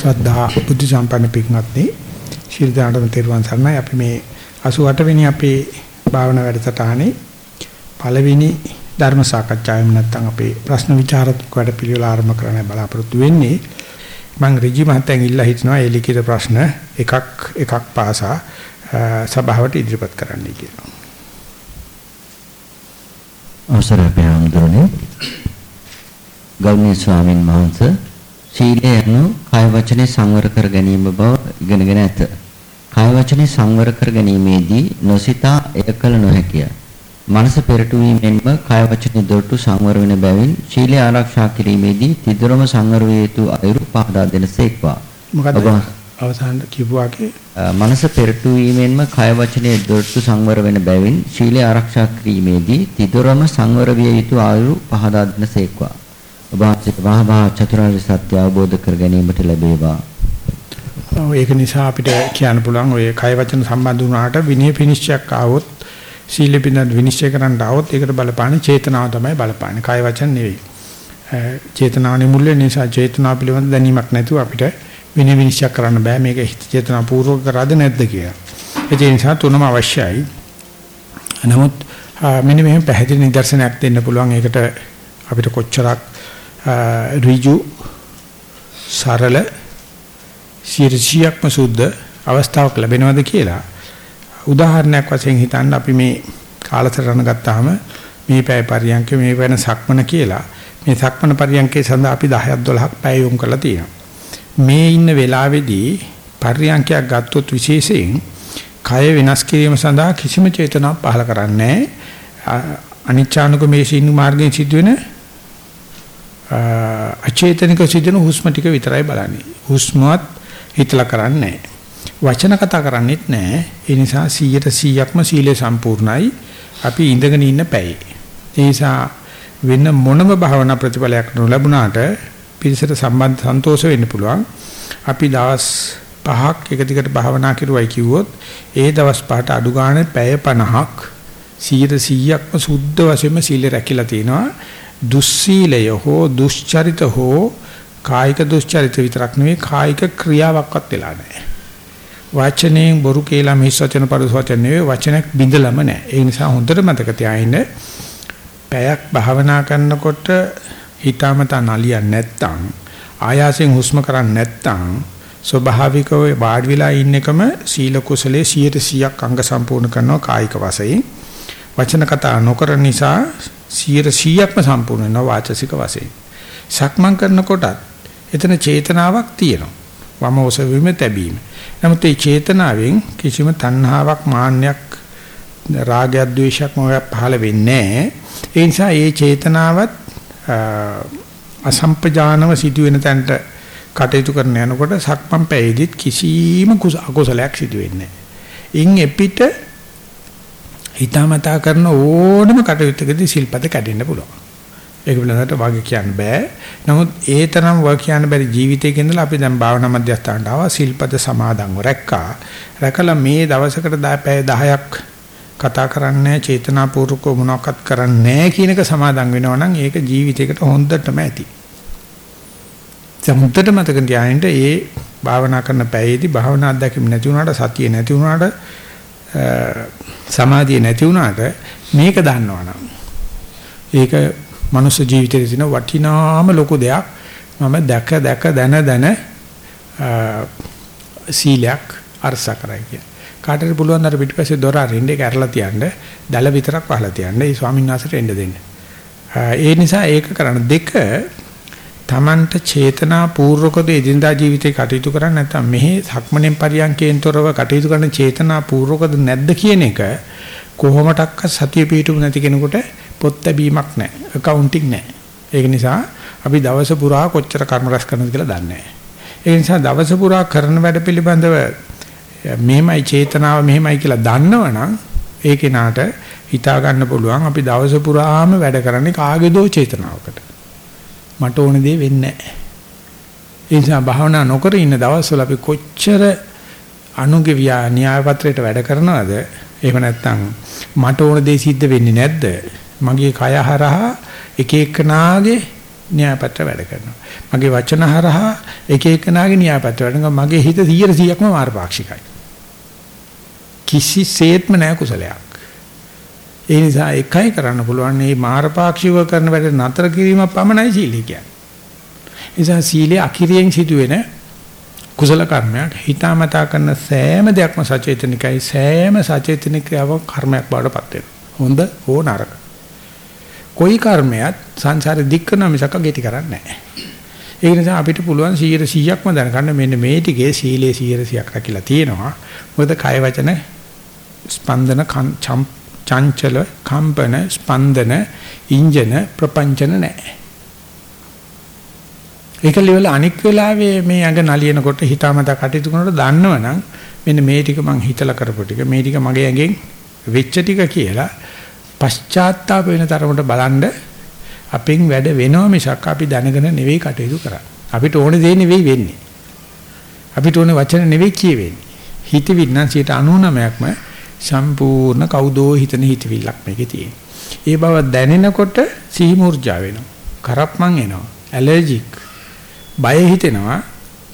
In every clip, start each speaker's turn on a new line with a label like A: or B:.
A: ශ්‍රද්ධා බුද්ධ සම්පන්න පින්වත්නි ශිල් දානම තෙරුවන් සරණයි. අපි මේ 88 වෙනි අපේ භාවනා වැඩසටහනේ පළවෙනි ධර්ම සාකච්ඡාවෙම නැත්නම් අපේ ප්‍රශ්න විචාරත්මක වැඩ පිළිවෙල ආරම්භ කරන්න බලාපොරොත්තු වෙන්නේ. මම ඍජු මහත්තයන් ඉල්ලා හිටනවා ඒ ලිඛිත ප්‍රශ්න එකක් එකක් පාසා සභාවට ඉදිරිපත් කරන්න කියලා.
B: අවසරයි අපේ ආමඳුරනේ ගෞරවනීය ස්වාමින් වහන්සේ සීලය යනු කාය වචනේ සංවර කර ගැනීම බව ඉගෙනගෙන ඇත. කාය වචනේ සංවර කර ගැනීමේදී නොසිතා එය කළ නොහැකිය. මනස පෙරටුවීමෙන්ම කාය වචනේ දොරටු සංවර වෙන බැවින් සීලය ආරක්ෂා කිරීමේදී තිදොරම සංවර වේ යුතු අයුරු පහදා දෙනසේක්වා.
A: මොකද අවසාන කිව්වාගේ
B: මනස පෙරටුවීමෙන්ම කාය වචනේ දොරටු සංවර වෙන බැවින් සීලය ආරක්ෂා කිරීමේදී තිදොරම සංවර විය යුතු අයුරු පහදා දෙනසේක්වා. ඔබ වහන්සේ චතුරාර්ය සත්‍ය අවබෝධ කර ගැනීමට ලැබේවා.
A: ඒක නිසා අපිට කියන්න පුළුවන් ඔය කය වචන සම්බන්ධ වුණාට විනය විනිශ්චයක් ආවොත් සීල පිළිබඳ විනිශ්චය කරන්න ආවොත් ඒකට බලපාන චේතනාව තමයි බලපාන්නේ. කය වචන නෙවෙයි. චේතනාවනේ මුල් වෙන නිසා චේතනාව පිළිබඳ දැනීමක් නැතුව අපිට විනය විනිශ්චය කරන්න බෑ මේක හිත චේතනා පූර්වක කරාද නැද්ද කියලා. ඒ නිසා තුනම අවශ්‍යයි. නමුත් මෙන්න මෙහෙම පැහැදිලි නිදර්ශනයක් දෙන්න පුළුවන් ඒකට අපිට කොච්චරක් ඍජු සරල සියර්සියක්ම සුද්ධ අවස්ථාවක් ලැබෙනවද කියලා උදාහරණයක් වශයෙන් හිතන්න අපි මේ කාලසටහන ගත්තාම මේ පැය පරියන්ක මේ වෙන සක්මන කියලා. මේ සක්මන පරියන්කේ සඳහා අපි 10ක් 12ක් පැය යොමු කරලා තියෙනවා. මේ ඉන්න වෙලාවේදී පරියන්කයක් ගත්තොත් විශේෂයෙන් කය වෙනස් කිරීම සඳහා කිසිම චේතනාවක් පහළ කරන්නේ නැහැ. අනිච්ඡානුක මේ සින්නු මාර්ගයෙන් සිදුවෙන අචේතනික සිදුන හුස්ම ටික විතරයි බලන්නේ. හුස්මවත් හිතලා කරන්නේ වචන කතා කරන්නේත් නැහැ. ඒ නිසා 100%ක්ම සීලය සම්පූර්ණයි. අපි ඉඳගෙන ඉන්න පැයේ. ඒ නිසා වෙන මොනම භාවනා ප්‍රතිඵලයක් නොලැබුණාට පිරිසට සම්බන්ධ සන්තෝෂ වෙන්න පුළුවන්. අපි දවස් පහක් එක දිගට භාවනා කරුවයි කිව්වොත් ඒ දවස් පහට අඩු ගානේ පැය 50ක් 100%ක්ම සුද්ධ වශයෙන්ම සීල රැකිලා තිනවා. දුස්සීලය හෝ දුෂ්චරිත හෝ කායික දුෂ්චරිත විතරක් නෙවෙයි කායික ක්‍රියාවක්වත් වෙලා නැහැ. වචනයෙන් බොරු කියලා මිස් වචන පරිස වචන නෙවෙයි වචනයක් බිඳලම නැහැ. ඒ නිසා හොඳට මතක තියාගන්න පැයක් භාවනා කරනකොට හිතාමතා නලියන්නේ නැත්තම් ආයාසයෙන් හුස්ම කරන්නේ නැත්තම් ස්වභාවිකව වාඩි වෙලා ඉන්න එකම සීල කුසලයේ 100%ක් අංග සම්පූර්ණ කරනවා කායික වශයෙන්. වචන කතා නොකර නිසා 100%ක්ම සම්පූර්ණ වෙනවා වාචසික වශයෙන්. සක්මන් කරනකොටත් එතන චේතනාවක් තියෙනවා. වම ඔසවීම තැබීම. නමුත් මේ චේතනාවෙන් කිසිම තණ්හාවක් මාන්නයක් රාගයක් ද්වේෂයක් මොකක් පහළ වෙන්නේ නැහැ. ඒ නිසා මේ චේතනාවත් අසම්පජානව සිදුවෙන තැනට කටයුතු කරන යනකොට සක්මන් පැයදිත් කිසිම අකුසලයක් සිදු වෙන්නේ නැහැ. ඉන් එපිට හිතාමතා කරන ඕනම කටයුත්තකදී සිල්පද කැඩෙන්න පුළුවන්. ඒක පිළිබඳව වගේ කියන්න බෑ. නමුත් ඒ තරම් වා කියන්න බැරි ජීවිතයක ඉඳලා අපි දැන් භාවනා මධ්‍යස්ථානට ආවා සිල්පද සමාදන්ව රැක්කා. රැකලා මේ දවසකට පැය 10ක් කතා කරන්නේ චේතනාපූර්වක මොනවක්වත් කරන්නේ කියන එක සමාදන් වෙනවා නම් ඒක ජීවිතයකට හොඳටම ඇති. සම්මුතට මතක තියාගන්න ඒ භාවනා කරන පැයේදී භාවනා අත්දැකීම් නැති වුණාට සතිය නැති වුණාට සමාධිය නැති වුණාට මේක දන්නවනම් ඒක මනුස්ස ජීවිතයේ තියෙන වටිනාම ලොකු දෙයක් මම දැක දැක දන දන සීලයක් අරස කරයි කිය. කාටට පුළුවන් අර පිටිපස්සේ දොර අරින්න ඒක ඇරලා තියන්න, දැල විතරක් වහලා තියන්න. ඒ ස්වාමීන් වහන්සේට එන්න දෙන්න. ඒ නිසා ඒක කරන දෙක තමන්ට චේතනා පූර්වකද එදිනදා ජීවිතේ කටයුතු කරන්නේ නැත්නම් මෙහි සක්මණෙන් පරියන්කේන් තොරව කටයුතු කරන චේතනා පූර්වකද නැද්ද කියන එක කොහොමඩක්ක සතිය පිටුම නැති කෙනෙකුට පොත් ලැබීමක් නැහැ accounting නැහැ ඒක නිසා අපි දවස පුරා කොච්චර කර්ම රැස් කරනවද කියලා දන්නේ නැහැ ඒ නිසා දවස පුරා කරන වැඩ පිළිබඳව මෙහෙමයි චේතනාව මෙහෙමයි කියලා දන්නවනම් ඒ කෙනාට හිතා ගන්න පුළුවන් අපි දවස පුරාම වැඩ කරන්නේ කාගේදෝ චේතනාවකට. මට ඕන දේ වෙන්නේ නැහැ. ඒ නිසා භාවනා නොකර ඉන්න දවස්වල අපි කොච්චර අනුගේ ව්‍යා න්‍යාය පත්‍රයට වැඩ කරනවද? එහෙම නැත්නම් මට ඕන දේ සිද්ධ වෙන්නේ නැද්ද? මගේ කය හරහා එක එකනාගේ න්‍යායපත්‍ර වැඩ කරනවා. මගේ වචන හරහා එක එකනාගේ න්‍යායපත්‍ර වැඩ කරනවා. මගේ හිත 100%ක්ම මාර්ගපාක්ෂිකයි. කිසිසේත්ම නැහැ කුසලයක්. ඒ නිසා එකයි කරන්න පුළුවන් මේ මාරපාක්ෂිකව කරන වැඩ නතර කිරීම පමණයි සීලය කියන්නේ. නිසා සීලේ අකිරියෙන් සිදුවෙන කුසල කර්මයක් හිතාමතා කරන සෑම දෙයක්ම සචේතනිකයි සෑම සචේතනිකව කර්මයක් බවටපත් වෙනවා. හොඳ හෝ නරක. કોઈ කර්මයක් සංසාරේ දික් කරන මිසක ගෙටි කරන්නේ නැහැ. ඒ නිසා අපිට පුළුවන් 100%ක්ම දැනගන්න මෙන්න මේ ටිකේ සීලේ 100%ක් රැකිලා තියෙනවා. මොකද කය වචන ස්පන්දන චංචල කම්පන ස්පන්දන ඉන්ජන ප්‍රපංචන නැහැ. ඒක ලෙවල අනික් වෙලාවේ මේ ඇඟ නලියනකොට හිතාමතා කටයුතු කරනකොට දන්නවනම් මෙන්න මේ ටික මං හිතලා කරපු ටික මේ ටික මගේ ඇඟෙන් වෙච්ච ටික කියලා පශ්චාත්තාප වෙන තරමට බලන්න අපෙන් වැඩ වෙනව මිසක් අපි දැනගෙන නෙවෙයි කටයුතු කරන්නේ. අපිට ඕනේ දේ නෙවෙයි වෙන්නේ. අපිට ඕනේ වචන නෙවෙයි කියවෙන්නේ. හිතවිල්ල නම් 99%ක්ම සම්පූර්ණ කවුදෝ හිතන හිතවිල්ලක් මේකේ තියෙන. ඒ බව දැනෙනකොට සිහි මූර්ජා වෙනවා. කරප්මන් එනවා. ඇලර්ජික්. බය හිතෙනවා.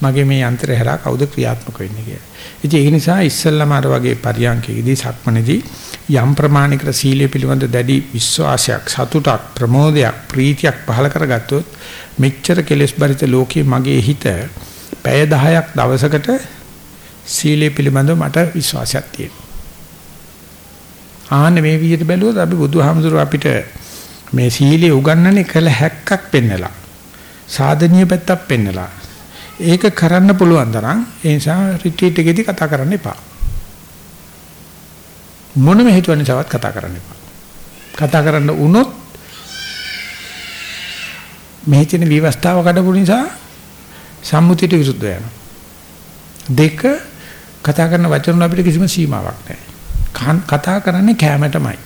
A: මගේ මේ යන්ත්‍රය හරහා කවුද ක්‍රියාත්මක වෙන්නේ කියලා. ඉතින් ඒ නිසා ඉස්සල්ලාම අර වගේ පරියන්කේදී සක්මනේදී යම් ප්‍රමාණිකර සීලය පිළිබඳ දැඩි විශ්වාසයක් සතුටක් ප්‍රමෝදයක් ප්‍රීතියක් පහල කරගත්තොත් මෙච්චර කෙලෙස් බරිත ලෝකයේ මගේ හිත පැය 10ක් දවසකට සීලය පිළිබඳව මට විශ්වාසයක් තියෙනවා. ආන්න මේ විදිහට බැලුවොත් අපි බුදුහාමුදුරුව අපිට මේ සීලය උගන්වන්නේ කළ හැක්කක් පෙන්නලා සාධනීය පැත්තක් පෙන්නලා. ඒක කරන්න පුළුවන් තරම් ඒ නිසා රිට්‍රීට් එකේදී කතා කරන්න එපා. මොනම හේතුවක් නිසාවත් කතා කරන්න එපා. කතා කරන්න වුණොත් මේ තියෙන විවස්ථාව කඩපු නිසා සම්මුතියට විරුද්ධ වෙනවා. දෙක කතා කරන වචන අපිට කිසිම සීමාවක් නැහැ. කතා කරන්නේ කැමැටමයි.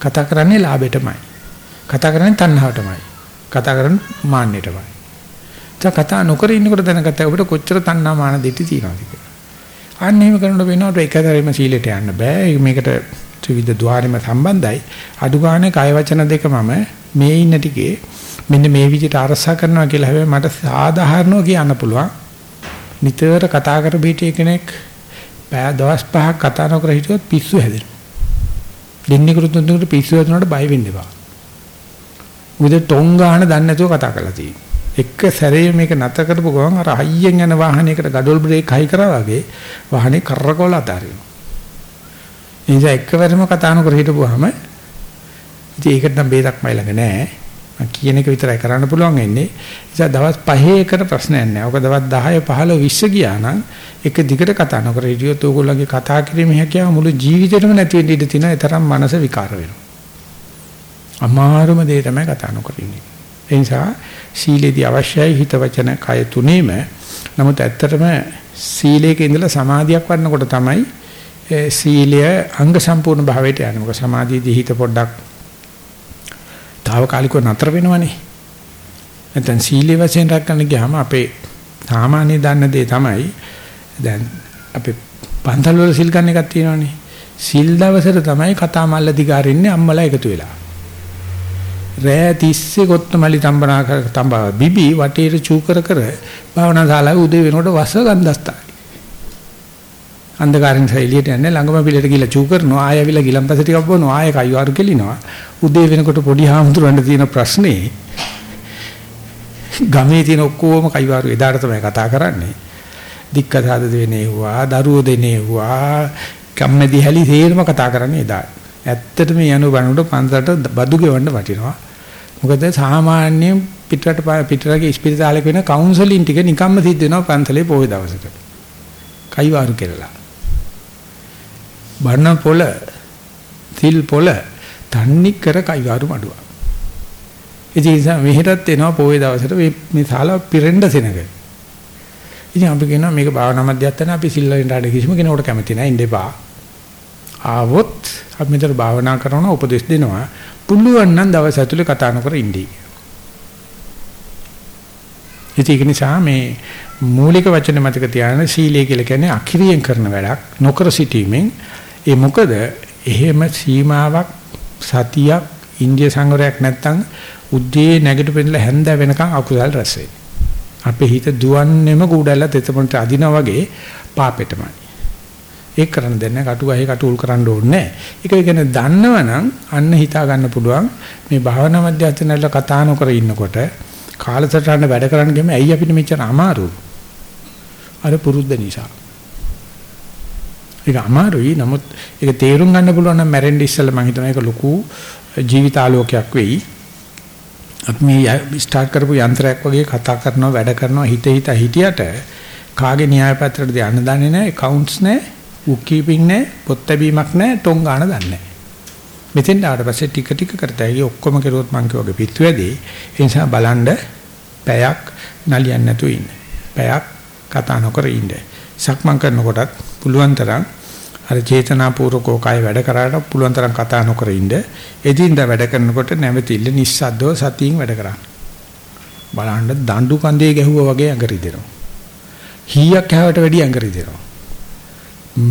A: කතා කරන්නේ ලාභෙටමයි. කතා කරන්නේ තණ්හාවටමයි. කතා කරන්නේ මාන්නයටමයි. දැන් කතා නොකර ඉන්නකොට දැනගත්තා අපිට කොච්චර තණ්හා මාන දෙටි තියෙනවද කියලා. අන්න එහෙම කරනකොට වෙනවට එකතරෙම සීලයට යන්න බෑ. මේකට ත්‍රිවිධ ద్వාරෙම සම්බන්ධයි. අඩු ගානේ කය වචන දෙක මම මේ ඉන්න ටිකේ මෙන්න මේ විදිහට අරසා කරනවා කියලා හැබැයි මට සාධාරණව කියන්න පුළුවන්. නිතර කතා කර පිටිය කෙනෙක් පෑ දවස් පහක් කතා නොකර හිටියොත් පිස්සු හැදෙනවා. දෙන්නෙකුට තුන්දෙකුට පිස්සු හැදුනට බය වෙන්න එපා. උද ටොං ගන්න දන්නේ නැතුව කතා කරලා තියෙනවා. එක සැරේ මේක නැත කරපු ගමන් අර හයියෙන් යන වාහනයකට ගඩොල් බ්‍රේක් හයි කරා වගේ වාහනේ කරකවල අතාරිනවා. ඒ නිසා එකවරම කතා නොකර හිටපුවාම ඉතින් ඒකට නම් බේදක් මයි ළඟ නැහැ. මම කියන එක විතරයි කරන්න පුළුවන් වෙන්නේ. නිසා දවස් 5 එකට ප්‍රශ්නයක් නැහැ. ඔක දවස් 10 15 20 ගියා නම් එක දිගට කතා නොකර හිටියොත් ඕගොල්ලන්ගේ කතා කිරීමේ හැකියාව මුළු ජීවිතේටම නැති වෙන්න ඉඩ තියෙනවා. ඒ තරම් මනස විකාර වෙනවා. අමාරුම දේ තමයි කතා නොකර ඉන්නේ. ඒ නිසා සීලේදී අවශ්‍යයි හිත වචන කය තුනේම නමුත් ඇත්තටම සීලයක ඉඳලා සමාධියක් වඩනකොට තමයි සීලය අංග සම්පූර්ණ භාවයට යන්නේ. මොකද සමාධියේදී හිත පොඩ්ඩක් తాවකාලිකව නතර වෙනවනේ. නැත්නම් සීලේ වශයෙන් රැකගන්න ගියාම අපේ සාමාන්‍ය දන්න දේ තමයි දැන් අපේ පන්සල් වල සිල් ගන්න එකක් තියෙනවනේ. සිල් දවසට තමයි කතා මල්ල දිගාරින්නේ අම්මලා එකතු වෙලා. රෑ තිස්සේ කොත්තමලි තම්බනා කර තඹා බිබි වටේට චූ කර කර භාවනා ශාලාවේ උදේ වෙනකොට වස ගන්දස්තයි. අන්ධකාරයෙන් එළියට යන්නේ. ළඟම පිළට ගිහලා චූ කරනවා. ආයෙ ඇවිල්ලා ගිලම්පස ටිකක් බොනවා ආයෙ කයිවාරු කෙලිනවා. උදේ වෙනකොට පොඩි හාමුදුරන්ට තියෙන ප්‍රශ්නේ ගමේ තියෙන ඔක්කොම කයිවාරු එදාට තමයි කතා කරන්නේ. දික්කසාද දෙනේවා දරුවෝ දෙනේවා කම්මැදි හැලි තේරම කතා කරන්නේ එදා. ඇත්තටම යනු බණුට පන්සලට බදු ගෙවන්න වටිනවා. මොකද සාමාන්‍ය පිටරට පිටරගේ ස්පිරිතාලයක වෙන කවුන්සලින් ටික නිකම්ම සිද්ධ වෙනවා පන්සලේ පොයේ දවසට කයිවාරු කෙරලා. බණ පොළ තිල් පොළ තන්නි කර කයිවාරු මඩුවා. ඉතින් මෙහෙටත් එනවා පොයේ දවසට මේ මේ ශාලාව පිරෙන්න සෙනග. ඉතින් අපි කියනවා මේක භාවනා මධ්‍යස්ථාන අපි සිල්ලෙන් රාඩ කිසිම කෙනෙකුට කැමති නැහැ ඉන්න එපා. ආවොත් අපි මෙතන භාවනා කරනවා උපදෙස් දෙනවා. පුළුවන් නම් දවස් ඇතුලේ කතා නොකර ඉඳී. ඉතින් ඒක නිසා මේ මූලික වචන මතක තියාගන්න සීලය කියලා කියන්නේ අකිරියෙන් කරන වැඩක් නොකර සිටීමෙන් ඒ මොකද? එහෙම සීමාවක් සතියක් ඉන්දිය සංවරයක් නැත්තම් උද්දී නැගිට පෙන්නලා හැන්ද වෙනකන් අකුසල් රැස් වෙයි. අපේ හිත දුවන්නේම කුඩැල්ල තෙතමන්ට අදිනා වගේ පාපෙටමයි. ඒක කරන්න දෙන්නේ කටු ගහේ කටුල් කරන්න ඕනේ ඒක ගැන දන්නවනම් අන්න හිතා ගන්න පුළුවන් මේ භාවනා මධ්‍යස්ථානවල කතා නොකර ඉන්නකොට කාලසටහන වැඩ කරන්න ගියම ඇයි අපිට මෙච්චර අමාරු අර පුරුද්ද නිසා. ඒක අමාරුයි. නමුත් ඒක තේරුම් ගන්න පුළුවන් නම් මැරෙන්න ඉස්සෙල්ලා මම හිතනවා ඒක ලොකු ජීවිතාලෝකයක් වෙයි. අපි මේ ස්ටාර්ට් කරපු යන්ත්‍රයක් වගේ කතා කරනවා වැඩ කරනවා හිත හිත හිටියට කාගේ න්‍යාය පත්‍රයටද යන්න දන්නේ නැහැ accounts නැහැ බුක් කීපින් නැහැ පොත් ලැබීමක් නැහැ ටොං ගන්න දන්නේ නැහැ. මෙතෙන් ආවට පස්සේ ටික ටික කරතයි. ඔක්කොම කරුවොත් මං කියවගේ පිස්සු වැඩි. ඒ නිසා බලන්න පැයක් නලියන්න නැතුව ඉන්න. පැයක් කතා නොකර ඉන්න. සක්මන් කරනකොටත් පුළුවන් තරම් අර චේතනාපූර්වකව කය වැඩ කරාට පුළුවන් තරම් කතා නොකර ඉන්න. එදින්දා වැඩ කරනකොට නැවතිල්ල නිස්සද්දව සතියින් වැඩ කරන්න. බලන්න දඬු කන්දේ ගැහුවා වගේ ඇඟ රිදෙනවා. හීයක් හැවට වැඩි ඇඟ රිදෙනවා.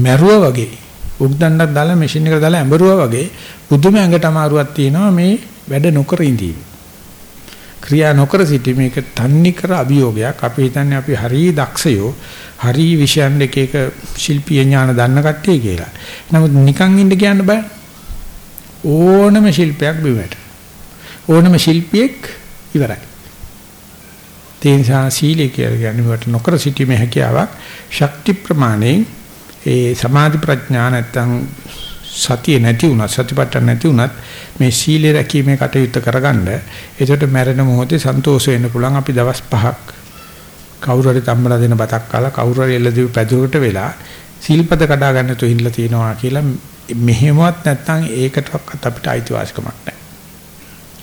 A: මැරුවා වගේ උක්දණ්ඩක් දාලා මැෂින් එකට දාලා ඇඹරුවා වගේ පුදුම ඇඟට අමාරුවක් තියෙනවා මේ වැඩ නොකර ඉඳීම. ක්‍රියා නොකර සිටීම මේක තන්නේ කර අභියෝගයක්. අපි හිතන්නේ අපි හරිය දක්ෂයෝ හරි විෂයන් එක එක ශිල්පීය ඥාන දන්න කට්ටිය කියලා. නමුත් නිකන් ඉන්න කියන්න බෑ. ඕනම ශිල්පයක් බිමට. ඕනම ශිල්පියෙක් ඉවරයි. ඒ නිසා සීලය කියලා කියන්නේ වට නොකර සිටීමේ හැකියාවක් ශක්ති ප්‍රමාණයෙන් ඒ සමාධි ප්‍රඥා නැත්තම් සතිය නැති වුණත් සතිපට්ඨාන නැති වුණත් මේ සීලය රැකීමේ කටයුත්ත කරගන්න එතකොට මැරෙන මොහොතේ සන්තෝෂ වෙන්න පුළුවන් අපි දවස් පහක් කවුරු හරි තම්බලා දෙන බතක් කාලා කවුරු හරි එළදෙවි පැදුරකට වෙලා සීල්පද කඩා ගන්න තු හිල්ලා තියනවා කියලා මෙහෙමවත් නැත්නම් ඒකටවත් අපිට අයිතිවාසිකමක් නැහැ.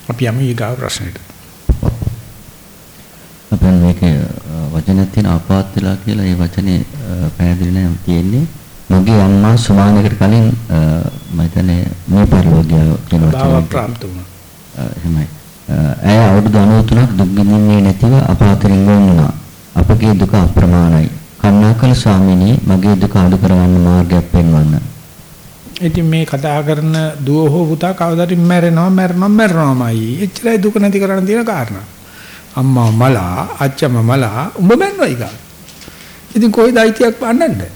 A: අපි යමු ඊගාව ප්‍රශ්නෙට.
B: අපෙන් මේකේ වචනයක් තියෙන අපාත් වෙලා කියලා ඒ වචනේ පැහැදිලි නැහැ තියෙන්නේ. මගේ අම්මා සුමානකට කලින් මම හිතන්නේ මේ පරිලෝකය
A: වචනේ ප්‍රාප්ත වුණා.
B: එහෙමයි. ඇය අවුරුදු 93ක් දුක් විඳින්නේ නැතිව අපාතරින් වුණා. අපගේ දුක අප්‍රමාණයි. කන්නාකල ස්වාමීනි මගේ දුක අඩු කරගන්න මාර්ගයක් පෙන්වන්න.
A: ඉතින් මේ කතා කරන දුව හෝ පුතා කවදාද මැරෙනවා මැරෙනවා මැරෙනවාමයි. එච්චරයි දුක නැති කරන්න තියෙන කාරණා. අම්මා මලා අච්චම මලා උඹ මැන්නවයි ගා. ඉතින් කොයිද අයිතියක් පන්නන්නේ?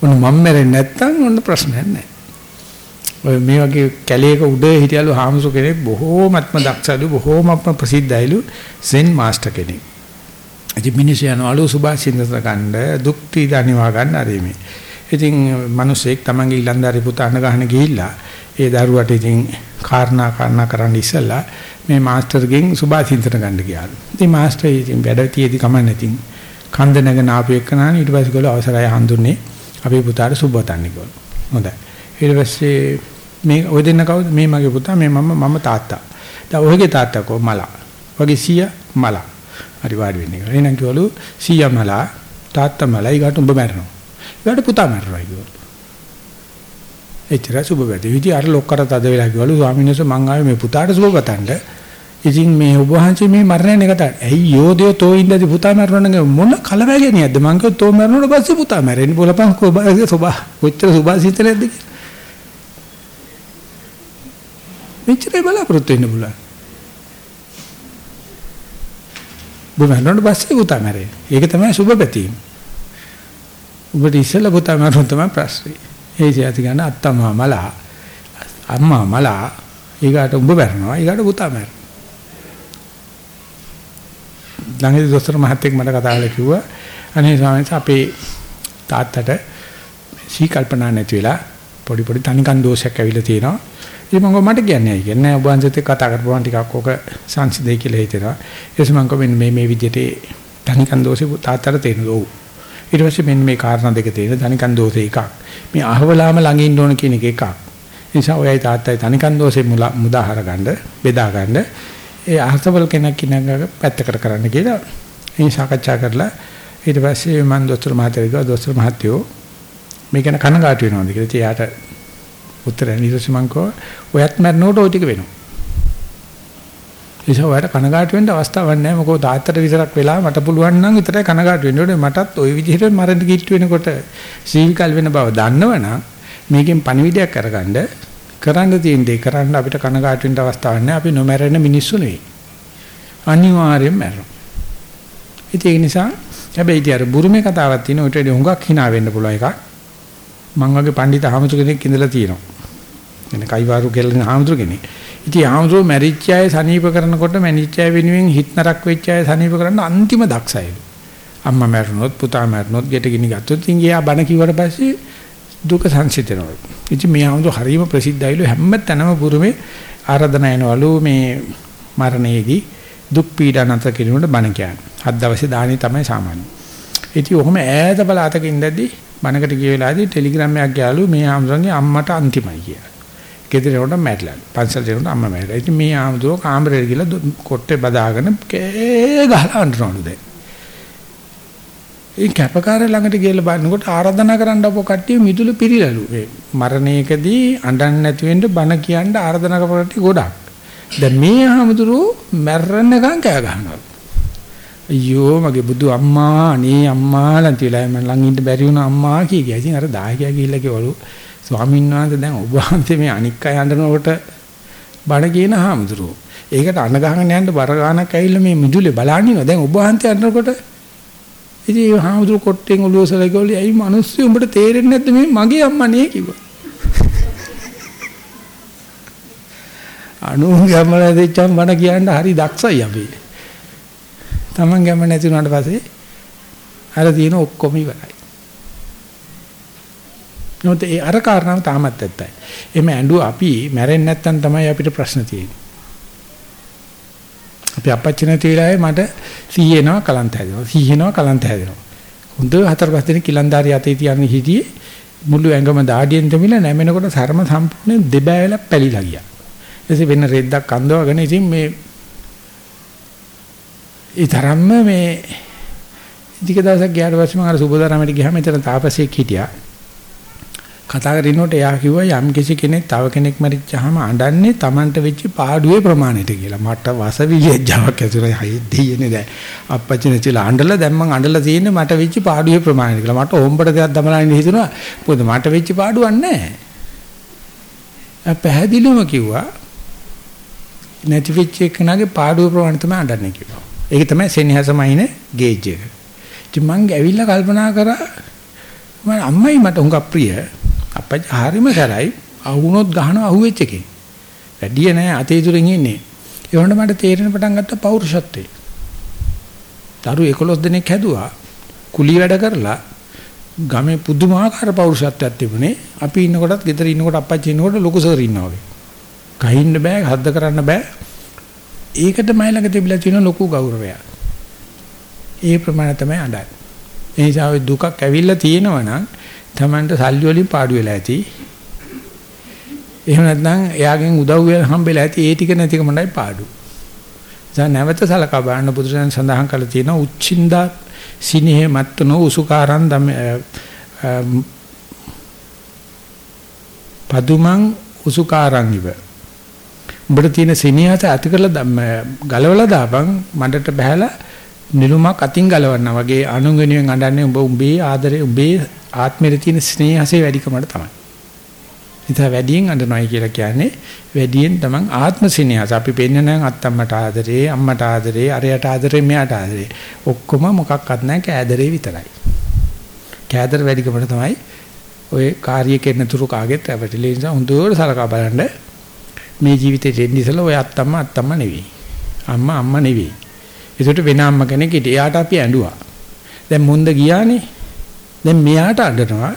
A: මොන මම මැරෙන්නේ නැත්තම් ඔන්න ප්‍රශ්නයක් නැහැ. ඔය මේ වගේ කැලේක උඩ හිටියලු හාමුදුර කෙනෙක් බොහෝමත්ම දක්ෂලු බොහෝමත්ම ප්‍රසිද්ධයිලු සෙන් මාස්ටර් කෙනෙක්. ඉතින් මිනිස්සු යනවලු සුභාසින්දස ගන්න දුක් තී දනිවා ගන්න ආරෙමේ. ඉතින් මිනිස්සෙක් තමන්ගේ ඊලන්දාරි පුතා අණ ගහන ගිහිල්ලා ඒ දරුවට ඉතින් කාරණා කාරණා කරන්න ඉස්සලා මේ මාස්ටර්ගෙන් සුභාසින්දන ගන්න ගියාලු. ඉතින් මාස්ටර් ඉතින් වැඩ තියේදී කමන්නේ ඉතින් කන්ද නැගන ආපු එක්කනාන ඊට පස්සේ ගල අවසරය හඳුන්නේ අපේ පුතාට සුබවතන්නේ කිව්වලු. හොඳයි. ඊට පස්සේ මේ ඔය දෙන්න කවුද? මේ මගේ පුතා, මේ මම මම තාත්තා. දැන් ඔයගේ තාත්තා කො මලා. වගේ සීයා මලා. හරි වාඩි වෙන්නේ කියලා. එහෙනම් කිව්වලු සීයා මලා තාත්තා මලා ඊගාට උඹ මැරෙනවා. ඊගාට පුතා මැරෙනවා කිව්වලු. එච්චර සුබ වෙදී. ඉතින් අර ලොක්කට තද වෙලා කිව්වලු ස්වාමීන් වහන්සේ මං ආවේ මේ පුතාට සුබ පතන්න. ඉතින් මේ ඔබ වහන්සේ මේ මරණය එකට ඇයි යෝධයෝ තෝ ඉඳදී පුතා මරනවනම් මොන කලබගැනියක්ද මං කිව්වා තෝ මරනකොට පස්සේ පුතා මැරෙන්නේ බලපන් කොබගේ සබා කොච්චර සුභාසිත නැද්ද කියලා. මෙච්චරයි බලාපොරොත්තු වෙන්න බුණා. බුමනොත් පස්සේ පුතා මැරෙන්නේ. ඒක තමයි සුබ පැතීම. ඔබට ඉස්සෙල්ලා පුතා මරන තමයි ප්‍රශ්නේ. ඒ සියති ගන්න අත්තම්මා මලා අම්මා මලා ඊගාට උඹ මරනවා ඊගාට පුතා මරනවා. ළඟදී දොස්තර මහත්තයෙක් මට කතා කරලා කිව්වා අනේ ස්වාමීන් වහන්සේ අපේ තාත්තට සී කල්පනා නැති වෙලා පොඩි පොඩි තනිකන් දෝෂයක් ඇවිල්ලා තියෙනවා. ඉතින් මම මට කියන්නේ ඇයි කියන්නේ ඔබ වහන්සේත් කතා කරපුවාම ටිකක් ඕක සංසිඳයි කියලා හිතෙනවා. ඊට මම කිව්වා මේ මේ විදිහට තනිකන් දෝෂේ තාත්තට තේරෙනවා. ඔව්. ඊට පස්සේ මෙන්න මේ කාරණා දෙක තියෙන තනිකන් දෝෂේ එකක්. මේ අහවලාම ළඟ ඉන්න ඕන කියන එක එකක්. නිසා ඔයයි තාත්තයි තනිකන් දෝෂේ මුදා හරගන්න බෙදා ගන්න ඒ අහසවල කෙනෙක් කිනග පැත්තකට කරන්න කියලා ඒ සාකච්ඡා කරලා ඊට පස්සේ මම දොස්තර මහත්තයා ගියා දොස්තර මහත්තයෝ මේක ගැන කනගාටු වෙනවද කියලා. ඉතින් එයාට උත්තර නිරසි මං කෝ ඔයත් මරනකොට ওই ටික වෙනවා. ඒසෝ ඔයාලට කනගාටු වෙන්න අවස්ථාවක් නැහැ. මොකද තාත්තට විතරක් වෙලා මට පුළුවන් නම් විතරයි කනගාටු වෙන්න ඕනේ. මටත් ওই විදිහට මරණ කිට්ටු වෙනකොට සීල්කල් වෙන බව දන්නවනම් මේකෙන් පණිවිඩයක් අරගන්න කරන්න තියෙන දේ කරන්න අපිට කනගාටු වෙන්න අවස්ථාවක් නැහැ. අපි නොමැරෙන මිනිස්සු නෙවෙයි. අනිවාර්යෙන් මැරෙනවා. ඉතින් ඒ නිසා හැබැයි ඉතින් අර බුරුමේ කතාවක් තියෙන උට වැඩි හුඟක් hina වෙන්න පුළුවන් එකක්. මං වගේ පඬිත හාමුදුර කෙනෙක් ඉඳලා තියෙනවා. එන කයිවාරු කෙල්ලෙන හාමුදුර කෙනෙක්. ඉතින් හාමුදුරුවෝ මැරිච්ච අය සනීප කරනකොට මැරිච්ච අය වෙනුවෙන් හිත නරක් වෙච්ච අය සනීප කරන්න අන්තිම දක්ෂයිලු. අම්මා මැරුණොත් පුතා මැරුණොත් ගෙට ගිනි ගත්තොත් ඉතින් ගියා බණ කිව්වට පස්සේ දුක සංසිතනවා. ඉතින් මේ හාමුදුරුවෝ හරීම ප්‍රසිද්ධයිලු හැම තැනම බුරුමේ ආරාධනා එනවලු මේ මරණයේදී දුක් පීඩා නැතර කිරීමට බණ කියන්නේ. හත් දවසේ දාණි තමයි සාමාන්‍ය. ඉතින් ඔහොම ඈත බලාතක ඉඳද්දි බණකට ගිය වෙලාවේදී ටෙලිග්‍රෑම් එකක් ගියාලු මේ ආම්සන්ගේ අම්මට අන්තිමයි කියලා. ගෙදර යනකොට මැරිලා. පන්සල් යනකොට අම්මා මැරිලා. ඉතින් මේ ආම්දුව කාමරේට ගිහලා කොට්ටේ බදාගෙන කෑ ගහලා අඬනවලු දැන්. ඒ කැපකාර ළඟට ගිහලා බලනකොට ආරාධනා කරන්න අපෝ කට්ටිය මිදුළු පිරිලලු. ඒ මරණයකදී අඬන්න නැති වෙන්න බණ කියන්න ආරාධනා කරපු කට්ටිය ගොඩක්. දැන් මේ ආම්දුව මැරෙන්නකම් කෑ ගහනවා. අයියෝ මගේ බුදු අම්මා අනේ අම්මා ලන්තිලා මම ළඟ ඉන්න බැරි වුණා අම්මා කිය කිය. ඉතින් අර දායකයා ගිහිල්ලා කිව්වලු ස්වාමීන් වහන්සේ දැන් ඔබ වහන්සේ මේ අනික් අය අඬනකොට බණ කියන හාමුදුරුවෝ. ඒකට අණ ගහගෙන යන්න බර ගානක් ඇවිල්ලා මේ මිදුලේ බලන්නේ දැන් ඔබ වහන්සේ අඬනකොට ඉතින් ඒ හාමුදුරුවෝ කොට්ටෙන් ඔළුවසලා කිව්වලු ඇයි මිනිස්සු උඹට තේරෙන්නේ නැද්ද මේ මගේ අම්මා නේ කිව්වා. අනුන්ගේ අම්මලා දෙච්චම් බණ කියන්න හරි දක්ෂයි අපි. Taman ගැම නැති වුණාට පස්සේ අර තියෙන ඔක්කොම ඉවරයි. නමුත් ඒ අර කාරණාව තාමත් ඇත්තයි. එමෙ ඇඬුව අපි මැරෙන්නේ නැත්තම් තමයි අපිට ප්‍රශ්න තියෙන්නේ. අපි අපච්චි නැති වෙලාවේ මට සීයනවා කලන්ත හැදෙනවා. සීයනවා කලන්ත හැදෙනවා. හොඳ හතර පහ දින කිලන්දාරි අතේ තියන්නේ හිටියේ මුළු ඇඟම දාඩියෙන් දෙමිලා නැමෙනකොට සර්ම සම්පූර්ණයෙන් දෙබෑවලා පැලිලා ගියා. ඊටසේ වෙන රෙද්දක් අඳවගෙන ඉතින් මේ ඒ තරම්ම මේ ටික දවසක් ගියාට පස්සේ මම අර සුබදාරාමයට ගියාම එතන තාපසයෙක් හිටියා. කතා කරනකොට එයා කිව්වා යම් කිසි කෙනෙක් තව කෙනෙක් මරිච්චාම අඬන්නේ Tamanට වෙච්ච පාඩුවේ ප්‍රමාණයට කියලා. මට වසවිලියජාවක් ඇතුළේ හයි දෙන්නේ දැන්. අපච්චි නැතිලා අඬලා දැන් මං අඬලා තියෙන්නේ මට වෙච්ච පාඩුවේ ප්‍රමාණයට කියලා. මට ඕම්බට දෙයක් දමලා ඉන්න හිතුණා. මොකද මට වෙච්ච පාඩුවක් නැහැ. පැහැදිලිවම කිව්වා නැති වෙච්ච එකනගේ පාඩුවේ ප්‍රමාණය තමයි අඬන්නේ කිව්වා. ඒක තමයි සෙනෙහසමයින ගේජ් එක. ඉතින් මං ඇවිල්ලා කල්පනා කරා මම අම්මයි මට හුඟක් ප්‍රිය අප්පච්චි හරිම කරයි අහුනොත් ගහනවා අහුවෙච්ච එකේ. වැඩිය නෑ අතේ දුරින් ඉන්නේ. ඒ වුණාට මට තේරෙන පටන් ගත්ත පෞරුෂත්වේ. දරු 11 දෙනෙක් හැදුවා. කුලී වැඩ කරලා ගමේ පුදුමාකාර පෞරුෂත්වයක් තිබුණේ. අපි ඉන්නකොටත් ගෙදර ඉන්නකොට අප්පච්චි ඉන්නකොට ලොකු සර් ඉන්නවා වගේ. කහින්න බෑ, හද්ද කරන්න බෑ. ඒකට මයි ළඟ තිබිලා තියෙන ලොකු ගෞරවයක්. ඒ ප්‍රමාණය තමයි අඬන්නේ. ඒ නිසා ඔය දුකක් ඇවිල්ලා තියෙනවා නම් Tamanට සල්ලි වලින් පාඩු වෙලා ඇති. එහෙම නැත්නම් එයාගෙන් උදව් හම්බෙලා ඇති ඒ ටික නැතිකමයි පාඩු. දැන් නැවත සලකා බලන්න බුදුසසුන සඳහන් කරලා තියෙනවා උච්චින්දා සිනහේ මත්තනෝ උසුකාරං දම පදුමන් උසුකාරං ඉව. උඹට තියෙන සිනියත ඇති කරලා ගලවලා දාපන් මඩට බහැලා නිලුමක් අතින් ගලවන්නා වගේ අනුගණියෙන් අඬන්නේ උඹ උඹේ ආදරේ උඹේ ආත්මෙට තියෙන ස්නේහසේ වැඩිකමට තමයි. ඉතින් වැඩියෙන් අඬනවායි කියලා කියන්නේ වැඩියෙන් තමන් ආත්ම ස්නේහස අපි පෙන්නේ නම් අත්තම්මට ආදරේ අම්මට ආදරේ අරයට ආදරේ මෙයාට ආදරේ ඔක්කොම මොකක්වත් නැහැ කෑදරේ විතරයි. කෑදර වැඩිකමට තමයි ඔය කාර්ය කෙරෙන තුරු කාගෙත් රැවටිලි නිසා හොඳට සලකා බලන්න මේ ජීවිතේ දෙන්නේ ඉතල ඔය අත්තම්ම අත්තම්ම නෙවෙයි. අම්මා අම්මා නෙවෙයි. ඒකට වෙන අම්ම කෙනෙක් හිටිය. එයාට අපි ඇඬුවා. දැන් මුන්ද ගියානේ. දැන් මෙයාට අඬනවා.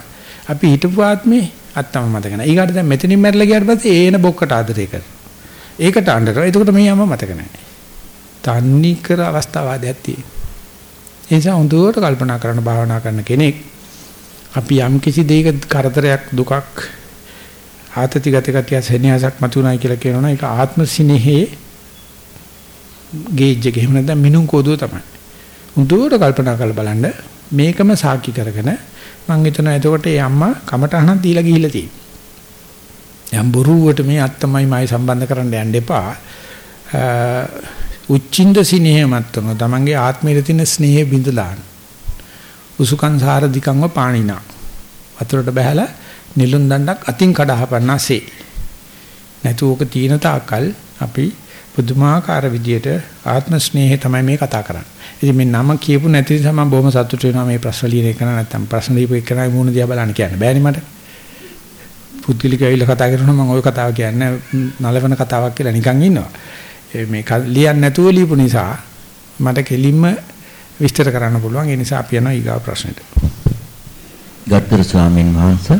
A: අපි හිටපු ආත්මේ අත්තම මතක නැහැ. ඊගාට දැන් මෙතනින් මැරලා ගියාට පස්සේ ඒන බොක්කට ආදරය කරනවා. ඒකට අඬනවා. එතකොට මේ අම්ම මතක නැහැ. තන්නි කර අවස්ථාවාදයක් තියෙනවා. ඒ නිසා හොඳට කල්පනා කරන භාවනා කරන කෙනෙක් අපි යම් කිසි දෙයක කරදරයක් දුකක් ආතති ගත ගතිය සෙනෙහසක් මතුනායි කියලා කියනවනේ ඒක ආත්ම සිනෙහේ ගේජ් එක එහෙම නැත්නම් මිනුම් කෝදුව තමයි. හොඳට කල්පනා කරලා බලන්න මේකම සාකි කරගෙන මම හිතනවා එතකොට ඒ අම්මා කමටහනක් දීලා ගිහිල්ලා තියෙනවා. යම් බොරුවට මේ අත්තමයි මායි සම්බන්ධ කරන්න යන්න එපා. උච්චින්ද සිනේහමත්තුන තමන්ගේ ආත්මයේ තියෙන ස්නේහය බිඳ දාන්න. උසුකන් සාර දිකන්ව පාණිනා. වතුරට බහැලා නිලුන් දණ්ඩක් අතින් කඩහපන්නාසේ. නැතු ඕක තීන තාකල් අපි පුදුමාකාර විදියට ආත්ම ස්නේහය තමයි මේ කතා කරන්නේ. ඉතින් මේ නම කියපු නැති නිසා මම බොහොම සතුටු වෙනවා මේ ප්‍රශ්න ලියන එක නැත්නම් ප්‍රශ්න දීපු එක නයි මූණ දිහා බලන්න කියන්න බෑනේ මට. පුද්ගලිකව ඇවිල්ලා කතා කරනවා මම ওই කතාව කියන්නේ නලවන කතාවක් කියලා නිකන් ඉන්නවා. මේ ලියන්න නැතුව ලියපු නිසා මට කෙලින්ම විස්තර කරන්න පුළුවන්. ඒ නිසා අපි යනවා ඊගාව ප්‍රශ්නෙට.
B: ගත්තර ස්වාමීන් වහන්සේ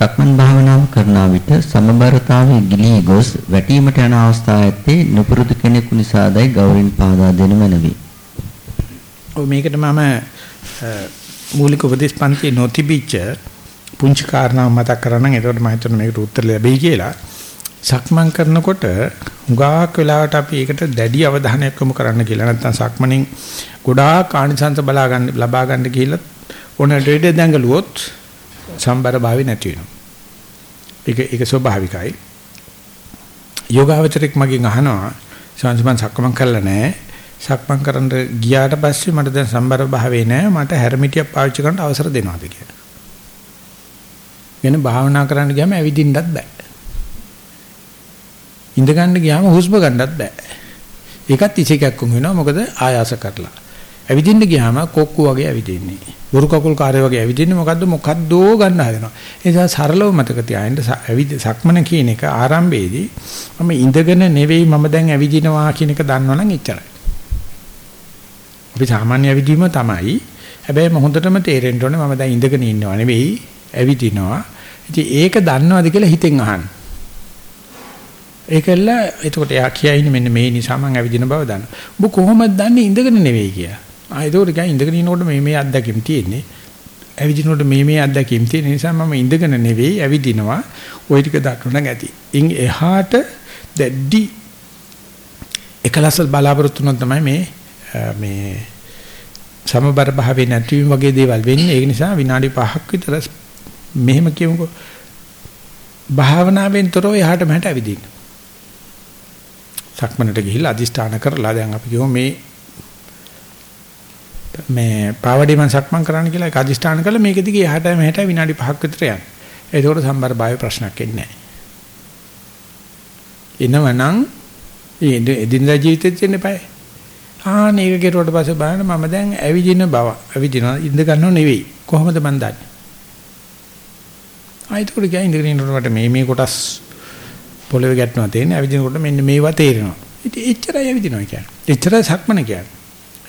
B: සක්මන් භාවනාව කරන විට සමබරතාවයේ ගිලී ගොස් වැටීමට යන අවස්ථා ඇත්තේ නුපුරුදු කෙනෙකු නිසාදයි ගෞරවයෙන් පාදා දෙනු මැනවි.
A: ඔය මේකට මම මූලික උපදේශ පන්ති නොතිබිච්ච පුංචි කාරණා මතක් කරනම් එතකොට මම හිතන්නේ මේකට උත්තර ලැබෙයි කියලා. සක්මන් කරනකොට හුඟක් වෙලාවට අපි ඒකට දැඩි අවධානයක් යොමු කරන්න කියලා නැත්නම් සක්මණෙන් ගොඩාක් ආනිසංස බලා ගන්න ලබා ගන්න කියලා ඕනට දෙඩ දැඟලුවොත් සම්බර භාවි නැති වෙනවා. ඒක ඒක ස්වභාවිකයි. යෝගාවචරයක් මගෙන් අහනවා සංසමන් සක්මන් කළා නෑ. සක්මන් කරන්න ගියාට පස්සේ මට දැන් සම්බර භාවේ නෑ. මට හැරමිටියක් පාවිච්චි කරන්න අවසර දෙනවද කියලා. වෙන භාවනා කරන්න ගියාම ඇවිදින්නත් බෑ. ඉඳ ගන්න ගියාම හුස්ම ගන්නත් බෑ. ඒකත් ඉසේකක් වෙනවා මොකද ආයාස කරලා. ඇවිදින්න ගියාම කොක්කු වගේ ඇවිදින්නේ. බුරු කකුල් කාර්ය වගේ ඇවිදින්නේ මොකද්ද මොකද්දෝ ගන්න හදනවා. ඒ නිසා සරලව මතක තියාගන්න ඇවිද සක්මන කියන එක ආරම්භයේදී මම ඉඳගෙන නෙවෙයි මම දැන් ඇවිදිනවා කියන එක දන්නවනම් එච්චරයි. අපි සාමාන්‍ය ඇවිදීම තමයි. හැබැයි හොඳටම තේරෙන්න ඕනේ මම දැන් ඉඳගෙන ඉන්නවා නෙවෙයි ඇවිදිනවා. ඉතින් ඒක දන්නවද කියලා හිතෙන් අහන්න. ඒකල්ල එතකොට එයා කියයිනේ මෙන්න මේ නිසා මම ඇවිදින බව දන්න. ඔබ කොහොමද දන්නේ ඉඳගෙන නෙවෙයි කියලා? ආ ඒකෝට ගියා ඉඳගෙන ඉනකොට මේ මේ අත්දැකීම් තියෙන්නේ. ඇවිදිනකොට මේ මේ අත්දැකීම් තියෙන නිසා මම ඉඳගෙන නෙවෙයි ඇවිදිනවා. ওই ටික දක්වන්න ඇති. ඉන් එහාට දැඩි එකලසල් බලාපොරොත්තු වෙන තමයි මේ මේ සමබර භාවයේ නැතිවීම වගේ දේවල් වෙන්නේ. ඒ නිසා විනාඩි 5ක් විතර මෙහෙම කියමුකෝ. භාවනාවෙන් තොරව එහාට මෙහාට ඇවිදින්න. සක්මනට ගිහිල්ලා අදිෂ්ඨාන කරලා දැන් අපි කියමු මේ මේ පාවඩි මං සක්මන් කරන්න කියලා ඒක අදිෂ්ඨාන කළා මේක දිගේ එහාට මෙහාට විනාඩි 5ක් විතර යන්න. ඒකෝට සම්බර බාය ප්‍රශ්නයක් එන්නේ නැහැ. එනවනම් ඒ එදිනදා ජීවිතෙත් තියෙන්න eBay. ආ මේක කෙරුවට පස්සේ බලන්න මම දැන් ඇවිදින බව. ඇවිදිනවා ඉඳ ගන්නව නෙවෙයි. කොහොමද මන් දන්නේ? ආයිතකොට ගියා ඉඳගෙන ඉන්නකොට මේ මේ කොටස් පොළවේ ගැටෙනවා තේන්නේ ඇවිදිනකොට මෙන්න මේවා තේරෙනවා. ඉතින් එච්චරයි ඇවිදිනවා කියන්නේ. එච්චරයි සක්මන කියන්නේ.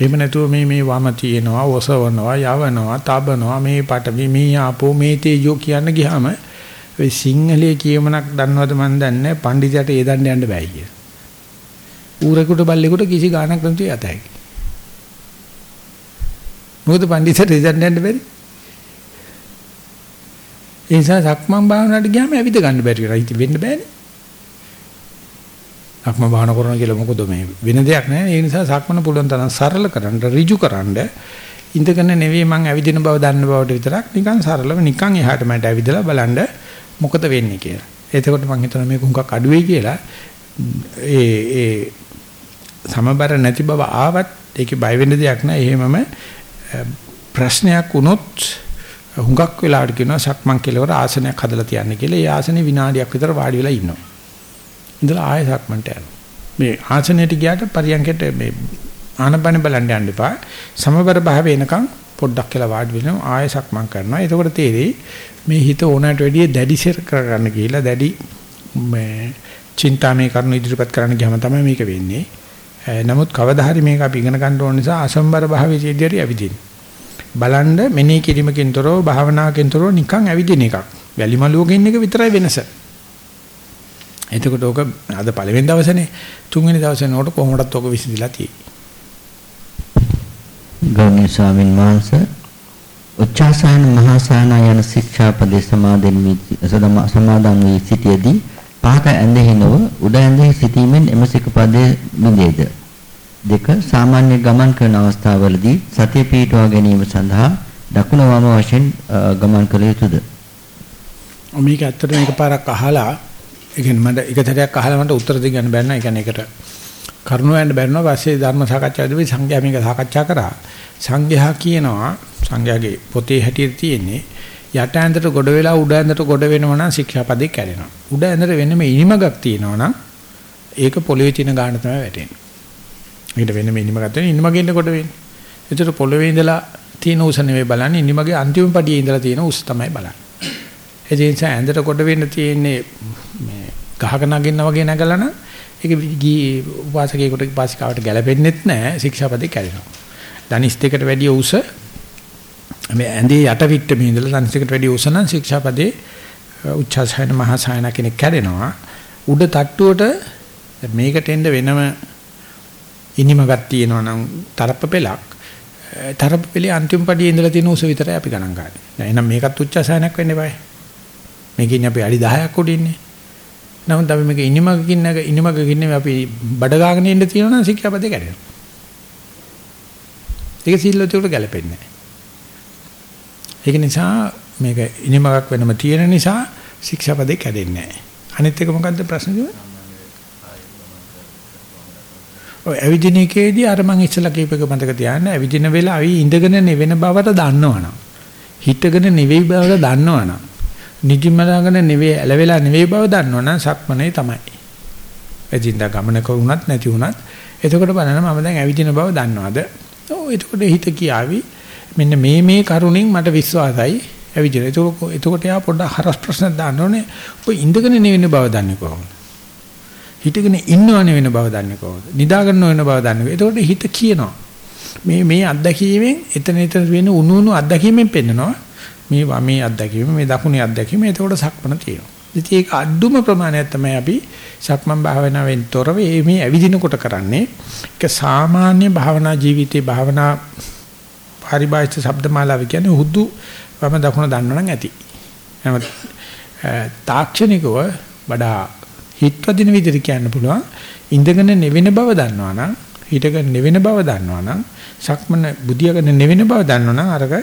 A: එහෙම නැතුව මේ මේ වම තියෙනවා, ඔසවනවා, යවනවා, තබනවා, මේ පටවි, මේ ආපෝ, මේ තේජෝ කියන්න ගියාම ඔය සිංහලයේ කියමනක් දන්නවද මන් දන්නේ නැහැ. පඬිතයට ඒ දන්න යන්න බෑ කිය. ඌරෙකුට බල්ලෙකුට කිසි ගාණක් නැතුව යතයි. මොකද පඬිතට ඒ දන්න යන්න බැරි. ඒ නිසා සක්මන් භාවනාවට ගියාම ඇවිද ගන්න බැරි වෙලා ඉතින් වෙන්න බෑනේ. සක්මන් භාවනා කරන කියලා මොකද මේ වෙන දෙයක් නෑ. ඒ නිසා සක්මන පුළුවන් තරම් සරල කරන්න, ඍජු කරන්න ඉඳගෙන නෙවෙයි මං ඇවිදින බව දන්න බවට විතරක් නිකන් සරලව නිකන් එහාට මට ඇවිදලා බලන්න මොකද වෙන්නේ කියලා. එතකොට මං හිතනවා මේක හුඟක් අඩු වෙයි කියලා. ඒ ඒ සමබර නැති බව ආවත් ඒකේ බය වෙන්න දෙයක් නෑ. එහෙමම ප්‍රශ්නයක් වුණොත් හුඟක් වෙලාවට කියනවා සක්මන් කෙලවර ආසනයක් හදලා තියන්න කියලා. ඒ ආසනේ විනාඩියක් විතර වාඩි වෙලා ඉන්නවා. ඉඳලා ආයෙ සක්මන්ට යනවා. මේ ආසනයට ගියාට පරියන්කයට මේ ආනපන බලන්න යන්න එපා. සමබර භාවය එනකන් පොඩ්ඩක් කියලා වාඩි වෙනවා ආයෙ සක්මන් කරනවා. එතකොට තේරෙයි මේ හිත ඕනෑමට වැඩිය දැඩිසර කරගන්න ගිහිලා දැඩි මේ චින්තාමේ කරුණු ඉදිරිපත් කරන්න ගියාම තමයි මේක වෙන්නේ. නමුත් කවදා හරි මේක අපි ඉගෙන ගන්න ඕන නිසා අසම්බර භාවයේ ඉදිරිය ඇවිදින්න. බලන්න මෙනෙහි කිරීමකින් තොරව භාවනාවකින් තොරව නිකන් ඇවිදින එකක්. වැලි මලුවක ඉන්න එක විතරයි වෙනස. එතකොට ඕක අද පළවෙනි දවසනේ. තුන්වෙනි දවසේ නෝට කොහොමදත් ඕක විසඳිලා තියෙන්නේ.
B: ගෞරවනීය ස්වාමීන් වහන්සේ උච්චාසන මහාසන යන ශික්ෂාපදේ සමාදන් සමාදන් වී සිටියේදී පහත ඇඳෙහි නොව උඩ ඇඳෙහි සිටීමෙන් එම සිකපදේ මිදේද? දෙක සාමාන්‍ය ගමන් කරන අවස්ථාවලදී සතිය පිටවා ගැනීම සඳහා දකුණ වම වශයෙන් ගමන් කළ යුතුද?
A: මේක ඇත්තටම එකපාරක් අහලා ඒ කියන්නේ මට එක සැරයක් අහලා මට උත්තර දෙන්න බැන්න. ඒ කියන්නේ ඒකට කරුණු වෙන්න බැන්නවා. පස්සේ ධර්ම සාකච්ඡාවේදී සංඝයා මේක සාකච්ඡා කරා. සංඝයා කියනවා සංඝයාගේ පොතේ හැටියට තියෙන්නේ යට ඇඳට ගොඩ වෙලා උඩ ඇඳට ගොඩ වෙනවා නම් ශික්ෂාපදේ කැඩෙනවා. උඩ ඇඳට වෙනම ඉනිමගක් තියෙනවා නම් ඒක පොළවේ තියෙන ගාන තමයි වැටෙන්නේ. ඒකට වෙනම ඉනිමගක් තියෙන ඉනිමගෙන් ගොඩ වෙන්නේ. ඒතර පොළවේ ඉඳලා තියෙන උස නෙවෙයි බලන්නේ ඉනිමගේ අන්තිම පඩියේ ඉඳලා තියෙන උස තමයි බලන්නේ. ඒ නිසා ඇඳට කොට වෙන්න තියෙන්නේ මේ ගහක නගින්න වගේ නැගලා නම් ඒක ගී උපාසකයෙකුට පාසිකාවට ගැලපෙන්නෙත් නැහැ ශික්ෂාපදේ කැඩෙනවා. ධනිස් දෙකට වැඩිය උස මේ ඇඳේ යට විට්ටමේ ඉඳලා ධනිස් දෙකට වැඩිය උස නම් ශික්ෂාපදේ උච්චාසයන මහසයන කෙනෙක් කැඩෙනවා. උඩ තට්ටුවට මේකට එන්න වෙනම ඉනිමගක් තියෙනවා නම් තරප්ප පෙලක් තරප්ප පෙලේ අන්තිම පඩියේ ඉඳලා තියෙන උස විතරයි අපි ගණන් ගන්නේ. දැන් එහෙනම් මේකත් උච්චාසයනක් වෙන්න eBay. මේකෙන් අපි අඩි 10ක් උඩ ඉන්නේ. නමුත් අපි මේක ඉනිමගකින් නැග ඉනිමගකින් අපි බඩ ගාගෙන ඉන්න තියෙනවා නම් ශික්ෂාපදේ කැඩෙනවා. ඒක සීලවතුන්ට ගැලපෙන්නේ නැහැ. ඒක නිසා මේක ඉනිමගක් වෙනම තියෙන නිසා ශික්ෂාපදේ කැඩෙන්නේ නැහැ. අනිත් එක මොකද්ද ප්‍රශ්නේ? ඔය ඇවිදින එකේදී අර මං ඉස්සලා කීප එක මතක තියාගන්න ඇවිදින වෙලාවයි ඉඳගෙන නෙවෙන බවට දන්නවනම් හිටගෙන නෙවෙයි බවට දන්නවනම් නිදිමලාගෙන නෙවෙයි ඇලවෙලා නෙවෙයි බව දන්නවනම් සක්මනේ තමයි. එදින්දා ගමනක වුණත් නැති වුණත් එතකොට බලන්න මම දැන් ඇවිදින බව දන්නවද? ඔව් එතකොට හිත කියාවි මෙන්න මේ මේ කරුණින් මට විශ්වාසයි ඇවිදින. එතකොට එතකොට යා පොඩ්ඩක් හරස් ප්‍රශ්න දාන්න ඕනේ. ඔය ඉඳගෙන නෙවෙන බව දන්නේ කොහොමද? හිටගෙන ඉන්නවනේ වෙන බව දන්නේ කොහොමද? නිදාගන්න වෙන බව දන්නේ. එතකොට හිත කියනවා. මේ මේ අත්දැකීමෙන් එතන එතන වෙන උණු උණු අත්දැකීමෙන් පෙන්නනවා. මේ වමේ අත්දැකීම මේ දකුණේ අත්දැකීම එතකොට සක්මන තියෙනවා. ඉතින් ඒක අඩුම ප්‍රමාණයක් තමයි අපි සක්මන් භාවනාවෙන් තොරව මේ ඇවිදිනකොට කරන්නේ. ඒක සාමාන්‍ය භාවනා ජීවිතේ භාවනා පරිභාෂිත શબ્දමාලාව කියන්නේ හුදු වම දකුණ දන්නවනම් ඇති. නමුත් තාක්ෂණිකව වඩා හිතවදින විදිහට කියන්න පුළුවන් ඉඳගෙන නෙවෙන බව දන්නවනම් හිටගෙන නෙවෙන බව දන්නවනම් සක්මන බුදියාගෙන නෙවෙන බව දන්නවනම් අරක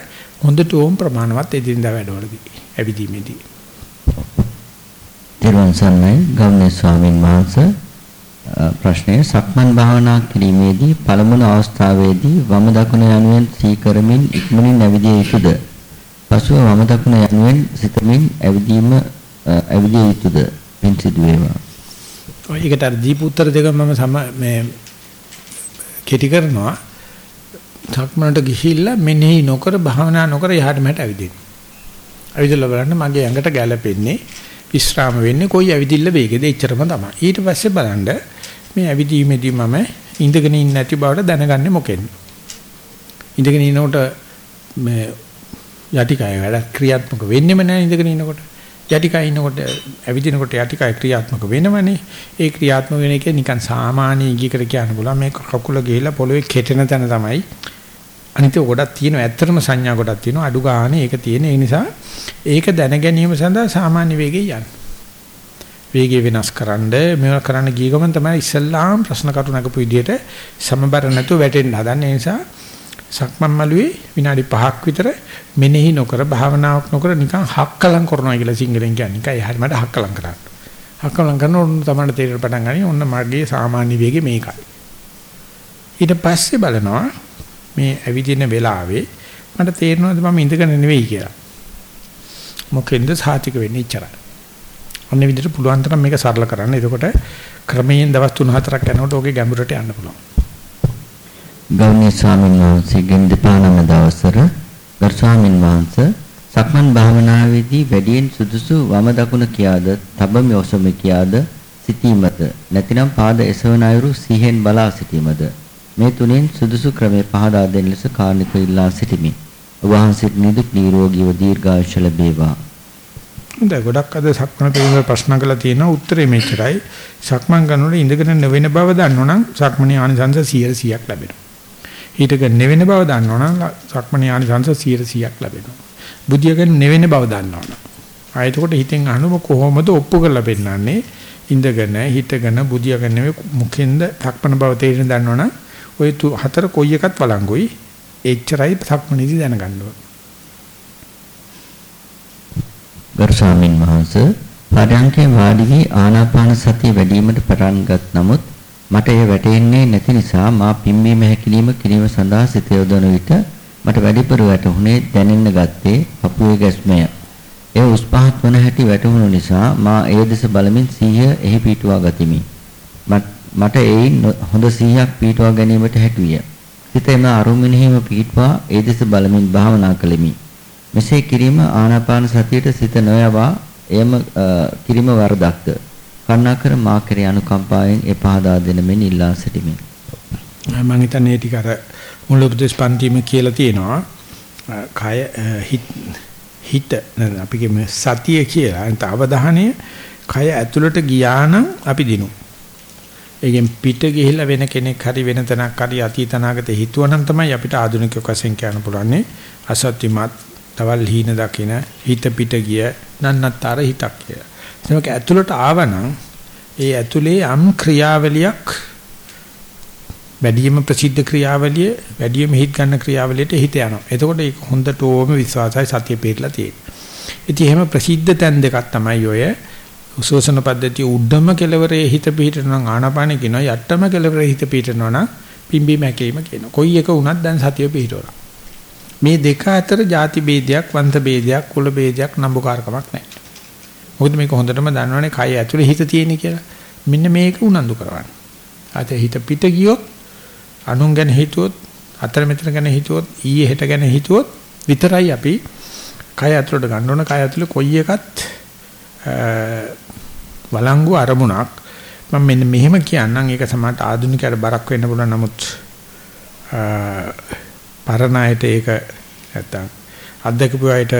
A: හොඳට ඕම් ප්‍රමාණවත් එදිනදා වැඩවලදී ඇවිදීමේදී
B: තිරුවන් සරණයි ගෞරවනීය ස්වාමින් වහන්සේ ප්‍රශ්නය සක්මන් භාවනා කිරීමේදී පළමුව අවස්ථාවේදී වම දකුණ යනුවෙන් සීකරමින් ඉක්මනින් ඇවිදිය යුතුද? පසුව වම දකුණ යනුවෙන් සිතමින් ඇවිදීම ඇවිදිය යුතුද? පින් සිදු වේවා.
A: ඔය එකට අර දීප උත්තර දෙක මම මේ කෙටි කරනවා. සක්මනට ගිහිල්ලා මෙනෙහි නොකර භාවනා නොකර යහට මට ඇවිදින්න. ඇවිදලා බලන්න මගේ ඇඟට ගැළපෙන්නේ විශ්‍රාම වෙන්නේ කොයි ඇවිදිල්ල වේගෙද එච්චරම තමයි. ඊට පස්සේ බලන්න මේ ඇවිදීමේදී මම ඉඳගෙන ඉන්නේ නැති බවට දැනගන්නේ මොකෙන්ද? ඉඳගෙන ඉනකොට මේ යටිකය වැඩ ක්‍රියාත්මක වෙන්නෙම නැහැ ඉඳගෙන ඉනකොට. යටිකය ඉනකොට ඇවිදිනකොට යටිකය ක්‍රියාත්මක වෙනවනේ. ඒ ක්‍රියාත්මක වෙන එක නිකන් සාමාන්‍ය ඉගිකට කියන්න පුළුවන්. මේ කකුල ගිහලා පොළවේ කෙටෙන තැන තමයි. අනිත් ගොඩක් තියෙනවා. ඇත්තටම සංඥා ගොඩක් තියෙනවා. අඩු ගානේ ඒක තියෙන. ඒ නිසා ඒක දැන ගැනීම සඳහා සාමාන්‍ය වේගය යන්න. වේගය වෙනස්කරනද මේවා කරන්න ගිය ගමන් තමයි ඉස්සල්ලාම් ප්‍රශ්න කරු නගපු විදිහට සමබර නැතුව වැටෙන්න හදන්නේ. ඒ නිසා සක්මන් මළුවේ විනාඩි 5ක් විතර මෙනෙහි නොකර භාවනාවක් නොකර නිකන් හක්කලම් කරනවා කියලා සිංහලෙන් කියන්නේ. නිකන් එහාට මට හක්කලම් කරන්න. හක්කලම් කරනකොට තමයි තේරෙන්න පටන් ගන්නේ. ඔන්න මගේ සාමාන්‍ය වේගය මේකයි. ඊට පස්සේ බලනවා මේ ඇවිදින වෙලාවේ මට තේරෙනවද මම ඉඳගෙන නෙවෙයි කියලා. මොකෙන්ද සාතික වෙන්නේ ඉච්චරයි. අන්න විදිහට පුළුවන් තරම් මේක සරල කරන්න. එතකොට ක්‍රමයෙන් දවස් 3-4ක් යනකොට ඔගේ ගැඹුරට යන්න පුළුවන්.
B: ගෞරවනීය ස්වාමීන් වහන්සේගෙන් දෙපානම දවසර ගරු ස්වාමීන් වහන්සේ සක්මන් භාවනාවේදී වැඩියෙන් සුදුසු වම දකුණ කියාද, තබමි ඔසමි කියාද සිටීමද නැතිනම් පාද එසවන අයුරු සිහෙන් බලා සිටීමද මේ තුනෙන් සුදුසු ක්‍රමේ පහදා දෙන ලෙස කාර්නික ඉල්ලා සිටිමි. ඔබ වහන්සේට නිදුක් නිරෝගීව දීර්ඝායුෂ ලැබේවා.
A: හොඳයි ගොඩක් අද සක්මන පිළිබඳ ප්‍රශ්න කළා තියෙනවා උත්තරේ මෙච්චරයි. සක්මන් කරනකොට ඉඳගෙන නොවන බව දන්නවනම් සක්මනේ ආනිසංස 100ක් ලැබෙනවා. හිටගෙන නෙවෙන බව දන්නවනම් සක්මනේ ආනිසංස 100ක් ලැබෙනවා. බුද්ධියගෙන නෙවෙන බව දන්නවනම්. ආයෙත් හිතෙන් අහනම කොහොමද ඔප්පු කරලා පෙන්නන්නේ? ඉඳගෙන හිටගෙන බුද්ධියගෙන නෙවෙයි මුඛෙන්ද සක්මන බව තේරෙන දන්නවනම් ওই හතර කොයි එකත් වළංගුයි. එච්චරයි සක්මනේදී දැනගන්න ඕන.
B: ගරු ස්වාමින් වහන්සේ පරයන්කේ වාඩි වී ආනාපාන සතිය වැඩිවීමට පටන්ගත් නමුත් මට එය වැටෙන්නේ නැති නිසා මා පිම්බීම හැකිලිම කිරීම සඳහා සිත යොදවන විට මට වැඩිපුර වැටුනේ දැනෙන්න ගත්තේ පපුවේ ගැස්මය. එය උස් පහත් වන හැටි වැටහුණු නිසා මා ඒ දෙස බලමින් සිහිය එහි පිටුවා ගතිමි. මට ඒයින් හොඳ සිහියක් පිටුවා ගැනීමට හැකියිය. සිත එම අරුමිනෙහිම පිටුවා ඒ දෙස බලමින් භාවනා කළෙමි. මෙසේ කිරීම ආනාපාන සතියට සිත නොයවා එයම කිරීම වරදක්ද? කරුණාකර මා කෙරේ අනුකම්පාවෙන් ඒ පහදා දෙන මෙන් ඉල්ලා සිටිමි.
A: මම හිතන්නේ ටික අර මුල උපදේශ පන්තිම කියලා තියෙනවා. කය හිත අපි කියමු සතිය කියලා. අන්ත අවධානය කය ඇතුළට ගියා නම් අපි දිනු. ඒකෙන් පිට ගිහිලා වෙන කෙනෙක් හරි වෙන තැනක් හරි අතීත අනාගත හිතුවනම් තමයි අපිට ආධුනික වශයෙන් කියන්න පුළුවන් අසත්‍යමත් තවල් හීන දකින හිත පිට ගිය නන්නතර හිතක් කියලා. ඒක ඇතුළට ආවනම් ඒ ඇතුලේ යම් ක්‍රියාවලියක් වැඩිම ප්‍රසිද්ධ ක්‍රියාවලිය වැඩිම හිත ගන්න ක්‍රියාවලියට හිත යනවා. එතකොට ඒක හොඳටම විශ්වාසයි සතිය පිටලා තියෙන්නේ. ඉතින් එහෙම ප්‍රසිද්ධ තැන් දෙකක් තමයි ඔය උසෝසන පද්ධතිය උඩම කෙලවරේ හිත පිහිටනවා නම් ආනාපානෙ කියනවා යට්ටම කෙලවරේ හිත පිහිටනවා නම් පිම්බීම හැකීම කියනවා. කොයි එක වුණත් දැන් සතිය පිහිටවලා. මේ දෙක අතර ಜಾති ભેදයක්, වංශ ભેදයක්, කුල ભેදයක් නම්බුකාරකමක් නැහැ. මොකද මේක හොඳටම දන්නවනේ කය ඇතුලේ හිත තියෙන කියලා. මෙන්න මේක උනන්දු කරවන්න. අත හිත පිට ගියොත්, අනුන් ගැන හිතුවොත්, අතර මෙතන ගැන හිතුවොත්, ඊයේ හෙට ගැන හිතුවොත් විතරයි අපි කය ඇතුලට ගන්න ඕන. කය ඇතුලේ කොයි එකත් වළංගු අරමුණක් මම මෙන්න මෙහෙම කියන්නම් ඒක සමහරට ආධුනිකයට බරක් වෙන්න පුළුවන් නමුත් පරණයට ඒක නැත්තම් අත්දකපු අයට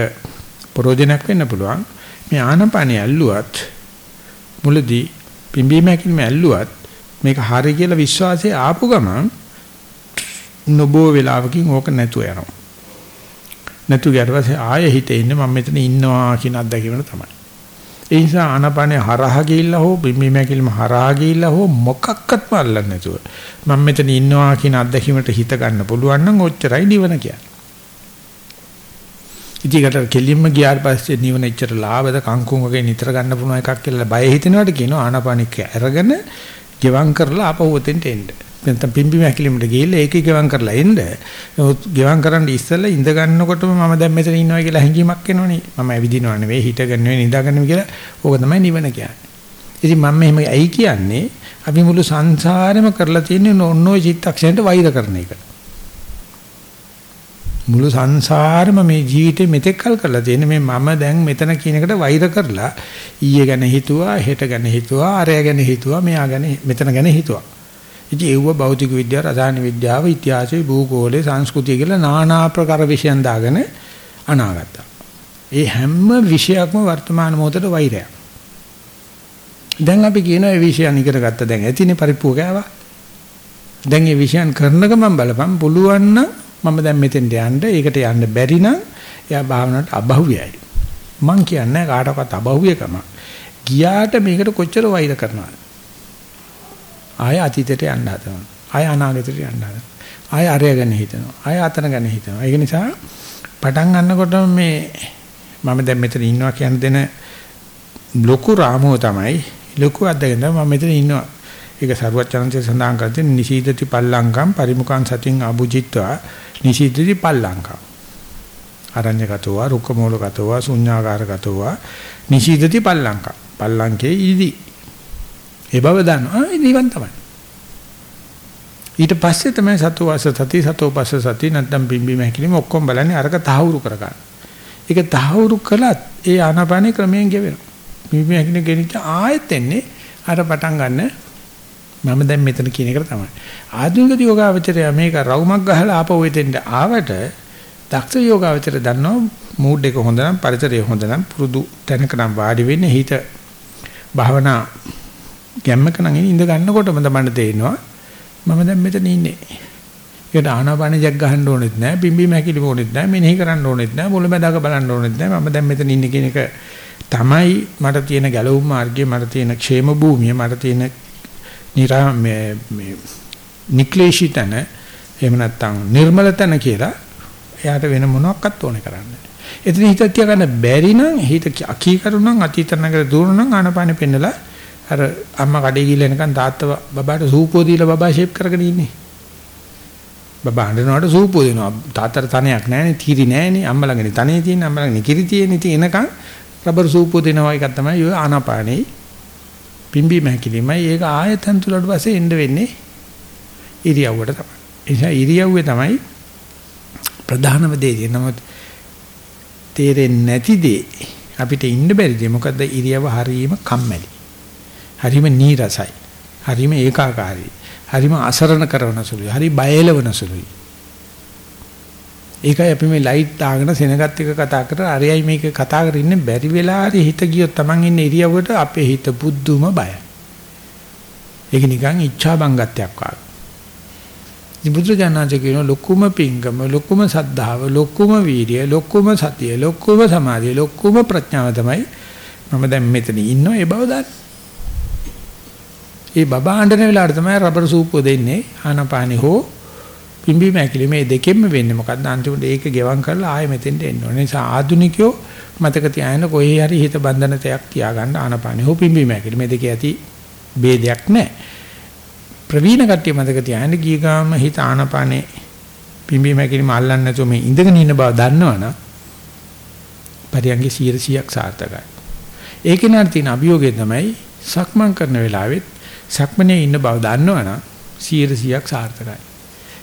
A: ප්‍රෝජනක් වෙන්න පුළුවන් මේ ආනපනිය ඇල්ලුවත් මුලදී පිම්බීම හැකිලිම ඇල්ලුවත් මේක හරි කියලා විශ්වාසය ආපු ගමන් නොබෝ වෙලාවකින් ඕක නැතුව යනවා. නැතු ගැටපස්සේ ආයෙ හිතේ ඉන්නේ මම මෙතන ඉන්නවා කියන අත්දැකීම තමයි. ඒ නිසා ආනපනේ හරහා ගිහිල්ලා හෝ බිම්බි මැකිලිම හරහා ගිහිල්ලා හෝ මොකක්වත්ම අල්ලන්නේ නැතුව මම මෙතන ඉන්නවා කියන අත්දැකීමට හිත ගන්න පුළුවන් නම් ඔච්චරයි නිවන කියන්නේ. ඉතිකට කෙලින්ම ගියාට පස්සේ නිවන එච්චර ලාභද කංකුම් වගේ නිතර ගන්න පුළුවන් එකක් කියලා බය හිතෙනවට කියනවා ආනපනික අරගෙන ගෙවම් කරලා ආපහු උතෙන්ට එන්න. නැත්නම් පිම්බි මැකිලිමට ගිහිල්ලා ඒක ගෙවම් කරලා එන්න. ගෙවම් කරන්න ඉස්සෙල්ලා ඉඳ ගන්නකොටම මම දැන් මෙතන ඉන්නවා කියලා හැඟීමක් එනවනේ. මම ඇවිදිනව නෙවෙයි හිටගෙන නෙවෙයි නිදාගෙන කියලා. ඕක තමයි නිවන කියන්නේ. ඉතින් මම මෙහෙම ඇයි කියන්නේ අපි මුළු සංසාරෙම කරලා තියෙන්නේ ඔන්නෝයි චිත්තක්ෂණයට වෛර කරන එක. මුළු සංසාරෙම මේ ජීවිතේ මෙතෙක් කල් කරලා තියෙන්නේ මේ මම දැන් මෙතන කියන එකට වෛර කරලා ඊයේ ගැන හිතුවා හෙට ගැන හිතුවා අරය ගැන හිතුවා මෙයා ගැන මෙතන ගැන හිතුවා. ඉතින් ඒව භෞතික විද්‍යාව, රසායන විද්‍යාව, ඉතිහාසය, භූගෝලය, සංස්කෘතිය කියලා নানা ආකාර විෂයන් දාගෙන අනාගතා. ඒ හැම විෂයක්ම වර්තමාන මොහොතේ වෛරයක්. දැන් අපි කියන ඒ විෂයන් ඉගෙන ගත්ත දැන් ඇතිනේ පරිපූර්ණව. දැන් මේ විෂයන් කරන ගමන් බලපන් පුළුවන් නම් මම දැන් මෙතෙන්ට යන්න ඒකට යන්න බැරි නම් එයා භාවනාවට අබහුවයයි. මං කියන්නේ කාටවත් අබහුවයකම. ගියාට මේකට කොච්චර වෛර කරනවද? ආය අතීතයට යන්න හදනවා. ආය අනාගතයට යන්න හදනවා. ආය අරය ගැන හිතනවා. ආය අතන ගැන හිතනවා. ඒක නිසා පටන් ගන්නකොටම මේ මම දැන් මෙතන ඉන්නවා කියන දෙන ලොකු රාමුව තමයි ලොකු අද්දගෙන මම මෙතන ඉන්නවා. ඒක සරුවචනන්සේ සඳහන් කරන්නේ නිශීදති පල්ලංකම් පරිමුඛං සතින් අබුජිත්වා නිශීදති පල්ලංකම්. අරඤ්‍යගතව රුක්කමූලගතව ශුඤ්ඤාකාරගතව නිශීදති පල්ලංකම්. පල්ලංකේ ඉදි ඒ බව දන්නවා. ආ නිවන් තමයි. ඊට පස්සේ තමයි සතු වාස සති සතෝ පස්ස සති නැත්නම් බිම්බිම හැකිලිම ඔක්කොම බලන්නේ අරක තහවුරු කරගන්න. ඒක තහවුරු කළත් ඒ ආනාපානේ ක්‍රමයෙන් ගෙවෙනවා. බිම්බිම හැකිලිම ගෙනිච්ච ආයෙත් එන්නේ අර පටන් ගන්න මම දැන් මෙතන කියන එක තමයි. ආධුනික යෝගාවචරය මේක රවුමක් ගහලා ආපහු එතෙන්ට ආවට දක්ෂ යෝගාවචරය දන්නවා මූඩ් එක හොඳ නම් පරිසරය හොඳ නම් පුරුදු තැනක නම් වාඩි වෙන්නේ හිත භාවනා ගැම්මක නම් ඉඳ ගන්නකොටම තමයි තේරෙනවා මම දැන් මෙතන ඉන්නේ. ඒකට ආනාපාන ජග් ගහන්න ඕනෙත් නැහැ, පිම්බීම හැකිලිම ඕනෙත් නැහැ, මෙනෙහි කරන්න ඕනෙත් නැහැ, මුලැමැදාක බලන්න ඕනෙත් නැහැ. මම දැන් මෙතන ඉන්නේ කියන එක තමයි මට තියෙන ගැලවුම් මාර්ගය, මට තියෙන ക്ഷേම භූමිය, මට තියෙන නිරා මේ මේ නික්ලේශිතන එහෙම නැත්නම් නිර්මලතන කියලා එයාට වෙන මොනවත් ඕනේ කරන්නේ. එතන හිත තියාගන්න බැරි නම් හිත අකීකරු නම් අතීත නගර දුරු නම් ආනපානෙ පෙන්නලා අර අම්මා කඩේ ගිහලා එනකන් තාත්තා බබාට සූපෝ දීලා බබා ෂේප් කරගෙන ඉන්නේ. බබා හඬනවාට සූපෝ දෙනවා. තාත්තට තනයක් නැහැනේ, තීරි නැහැනේ. අම්මා ළඟනේ තනේ තියෙන, අම්මා ළඟනේ කිරි තියෙන. ඉතින් එනකන් රබර් සූපුව දෙනවා එකක් තමයි ඔය ආනාපානේ පිම්බි මහැකිලිමයි ඒක ආයතන තුලට පස්සේ එන්න වෙන්නේ ඉරියව්වට තමයි. ඒ නිසා ඉරියව්වේ තමයි ප්‍රධානම දේ. නමුත් තේරෙන්නේ නැති දේ අපිට ඉන්න බැරි දේ මොකද්ද ඉරියව හරීම කම්මැලි. හරීම නීරසයි. හරීම ඒකාකාරී. හරීම අසරණ කරන සුළුයි. හරි බයලවන සුළුයි. ඒකයි අපි මේ ලයිට් දාගෙන සෙනගත් එක කතා කර අරයයි මේක කතා කරගෙන ඉන්නේ බැරි වෙලා හරි හිත ගියොත් Taman ඉන්නේ ඉරියව්වට අපේ හිත බුද්ධුම බයයි. ඒක නිකන් ඉච්ඡා බංගත්වයක් වගේ. ඉතින් බුදුජානනාංශ කියන ලොකුම පිංගම ලොකුම සද්ධාව ලොකුම වීර්යය ලොකුම සතිය ලොකුම සමාධිය ලොකුම ප්‍රඥාව තමයි මම දැන් මෙතන ඉන්නවා ඒ බව දන්නේ. ඒ බබා අඬන වෙලාවට තමයි රබර් සූපුව දෙන්නේ ආනපානි හෝ පිම්බි මැකිලි මේ දෙකෙන්ම වෙන්නේ මොකද්ද අන්තිමට ඒක ගෙවම් කරලා ආයෙ මෙතෙන්ට එන්න ඕනේ. නිසා ආදුනිකයෝ මතක තියාගෙන කොහේ හරි හිත බන්ධන තයක් තියාගන්න ආනපානි හෝ පිම්බි මැකිලි මේ දෙකේ ඇති ભેදයක් නැහැ. ප්‍රවීණ කට්ටිය මතක තියාගෙන ගිය ගාම හිත ආනපානේ පිම්බි මැකිලි මල්ලන්නේ නැතුව මේ ඉඳගෙන ඉන්න බව දන්නවනම් පරියන්ගේ 100ක් සාර්ථකයි. ඒකේ නාර තියෙන අභියෝගය තමයි සක්මන් කරන වෙලාවෙත් සක්මනේ ඉන්න බව දන්නවනම් 100ක් සාර්ථකයි.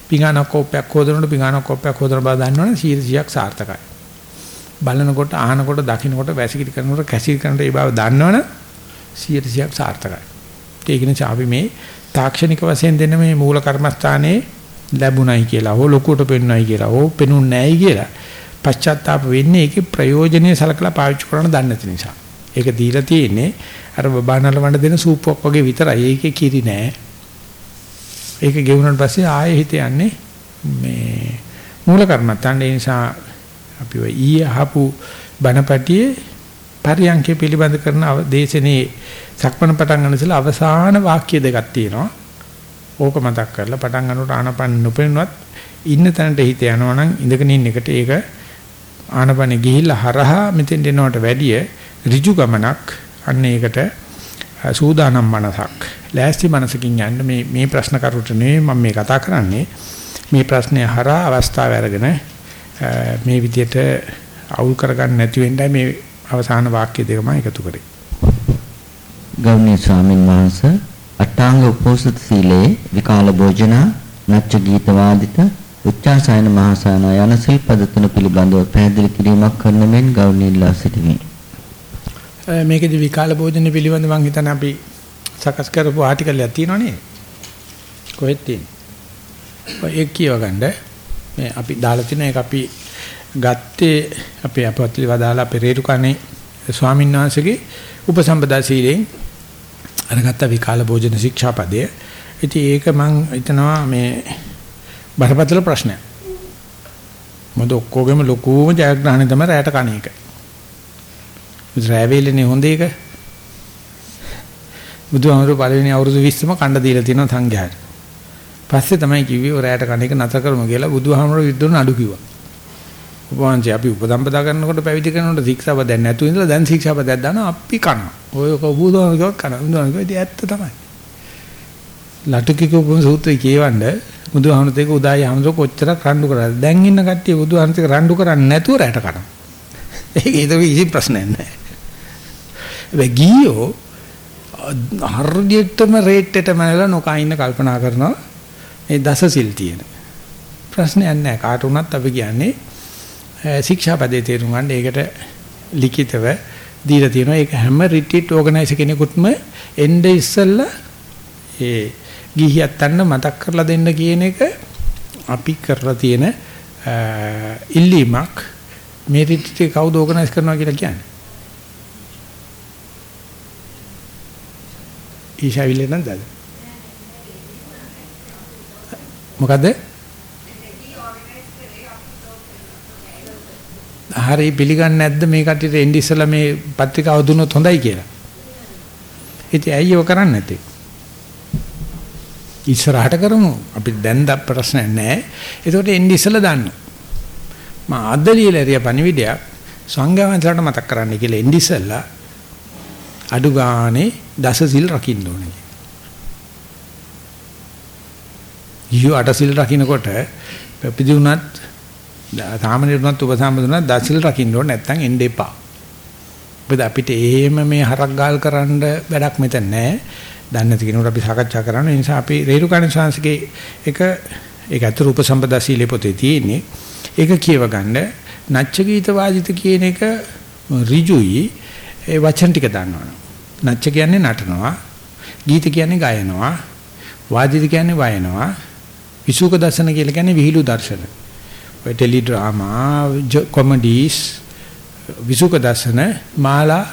A: පිඟානක් කෝප්පයක් හොදනකොට පිඟානක් කෝප්පයක් හොදන බව දන්නවනම් 100ක් සාර්ථකයි. බලනකොට අහනකොට දකින්නකොට වැසිකිලි කරනකොට කැසිලි කරනකොට ඒ බව දන්නවනම් 100ක් සාර්ථකයි. ඒක නිසා අපි මේ තාක්ෂණික වශයෙන් දෙන මේ මූල කර්මස්ථානයේ ලැබුණයි කියලා හෝ ලොකුට පෙන්වයි කියලා හෝ පෙනුන්නේ නැයි කියලා පශ්චාත්තාප වෙන්නේ ඒකේ ප්‍රයෝජනෙයි සලකලා පාවිච්චි කරන දන්නේ නැති නිසා. ඒක දීලා තියෙන්නේ අර බබානල වණ්ඩ දෙන සූප්පක් වගේ විතරයි. ඒකේ කිරි නෑ. ඒක ගෙවුනට පස්සේ ආයෙ හිත යන්නේ මේ මූල කර්මත්තන් ඒ නිසා අපි ඔය ඊයේ අහපු බණපටියේ පරියන්කේ පිළිබඳ කරන දේශනේ සක්මණ පටන් ගන්න ඉස්සලා අවසාන වාක්‍ය දෙකක් තියෙනවා. ඕක මතක් කරලා පටන් ගන්නකොට ආනපන නොපෙනුනත් ඉන්න තැනට හිත යනවා නම් ඉඳගෙන ඉන්න එකට ඒක ආනපන ගිහිල්ලා හරහා මෙතෙන් එනවට වැඩිය ඍජු ගමනක් අන්න ඒකට සූදානම් මනසක් ලෑස්ති මනසකින් යන්න මේ මේ ප්‍රශ්න කරුට නෙවෙයි මම මේ කතා කරන්නේ මේ ප්‍රශ්නේ හරහා අවස්ථාව අරගෙන මේ විදියට අවුල් කරගන්න නැති වෙන්නයි මේ අවසාන වාක්‍ය දෙක මම එකතු කරේ.
B: ගෞරවනීය ස්වාමින් වහන්සේ අටාංග උපෝසත සීලේ විකාල භෝජන නච්ච ගීත වාදිත උච්චාසයන මහසයන යන සිල්පද තුන පිළිබඳව පැහැදිලි කිරීමක් කරන මෙන් ගෞරවනීයලා සිටිමි.
A: මේකේදී විකාල භෝජන පිළිබඳව මම හිතන්නේ අපි සකස් කරපු ආටිකල් එකක් තියෙනවා නේද? කොහෙද තියෙන්නේ? ඒක කියව ගන්න මේ අපි දාලා තියෙන එක අපි ගත්තේ අපේ අපවත්ලි වදාලා අපේ රේරුකණේ ස්වාමීන් වහන්සේගේ උපසම්පදා සීලෙන් අරගත්ත විකාල භෝජන ශික්ෂාපදය. ඉතින් ඒක මම හිතනවා මේ බරපතල ප්‍රශ්නයක්. මොකද ඔක්කොගෙම ලොකුම ජයග්‍රහණය තමයි රැට කණ එක. රැවේලනේ හොඳ එක. බුදුහාමුදුරුවෝ පළවෙනි අවුරුදු 20ම කණ්ඩ දීලා තියෙනවා සංඝයාට. පස්සේ තමයි කිව්වේ ඔරයට කණ එක නතර කරමු කියලා බුදුහාමුදුරුවෝ විද්දුන අඩු කිව්වා. උපවාසය අපි උපසම්පදා කරනකොට පැවිදි කරනකොට ශික්ෂාපදයක් නැතුව ඉඳලා දැන් ශික්ෂාපදයක් දානවා අපි කනවා. ඔය බුදුහාමුදුරුවෝ කනවා. බුදුහාමුදුරුවෝ ඉතින් ඇත්ත තමයි. ලටුකිකෝ සූත්‍රය කියවන්න බුදුහාමුදුරුවෝ ඒක උදායි හාමුදුරුවෝ කොච්චර රණ්ඩු කරාද. දැන් ඉන්න කට්ටිය බුදුහාමුදුරුවෝ රණ්ඩු කරන්නේ නැතුව රැට කනවා. ඒක ඒක කිසි ප්‍රශ්නයක් නැහැ. ඒ ගියෝ හරියටම රේට් එකට මනලා නොකා ඉන්න කල්පනා කරනවා. මේ දසසිල් තියෙන. ප්‍රශ්නයක් නැහැ. කාට වුණත් අපි කියන්නේ ශික්ෂාපදේ තේරුම් ගන්න ඒකට ලිඛිතව දීලා තියෙනවා. ඒක හැම රිට්‍රීට් ඕගනයිසර් කෙනෙකුටම එnde ඉස්සෙල්ලා ඒ ගිහියත් අන්න මතක් කරලා දෙන්න කියන එක අපි කරලා තියෙන ඉල්ලීමක්. මේ රිට්‍රීට් කවුද ඕගනයිස් කරනවා කියලා කියන්නේ? ඊෂාවිල්ල නේද? මොකද? හරි පිළිගන්නේ නැද්ද මේ කට්ටියට එන්නේ ඉස්සලා මේ පත්‍රිකාව දුන්නොත් හොඳයි කියලා? ඉතින් ඇයි ඒව කරන්නේ නැත්තේ? ඉස්සරහට කරමු. අපි දැන් ද ප්‍රශ්නයක් නැහැ. ඒකට එන්නේ ඉස්සලා දාන්න. මම අද ලියලා ඉරිය පණිවිඩයක් සංඝයාන්සලට මතක් කරන්න කියලා එන්නේ ඉස්සලා අඩු ගානේ දස සිල් රකින්න ඕනේ. ඊයෝ අට සිල් රකින්නකොට පිදි උනත් සාමාන්‍ය උනත් උපසම්පද උනත් දස සිල් රකින්න ඕනේ නැත්නම් එන්න එපා. මොකද අපිට එහෙම මේ හරක් ගාල් කරන්න වැඩක් මෙතන නැහැ. දන්නේ නැති කෙනෙකුට අපි සාකච්ඡා කරන්න. ඒ නිසා අපි රේරුකාණ සංස්කේ එක ඒක අතර උපසම්පදා සීලේ පොතේ තියෙන්නේ. ඒක කියව ගන්න නච්ච ගීත වාදිත කියන එක ඍජුයි ඒ වචන ටික දන්නවනේ. නච්ච කියන්නේ නටනවා. ගීත කියන්නේ ගයනවා. වාදිත කියන්නේ වයනවා. විසුක දර්ශන කියලා කියන්නේ විහිළු දර්ශන. ඔය ටෙලි ඩ්‍රාමා, කොමඩිස්, විසුක දර්ශන, මාලා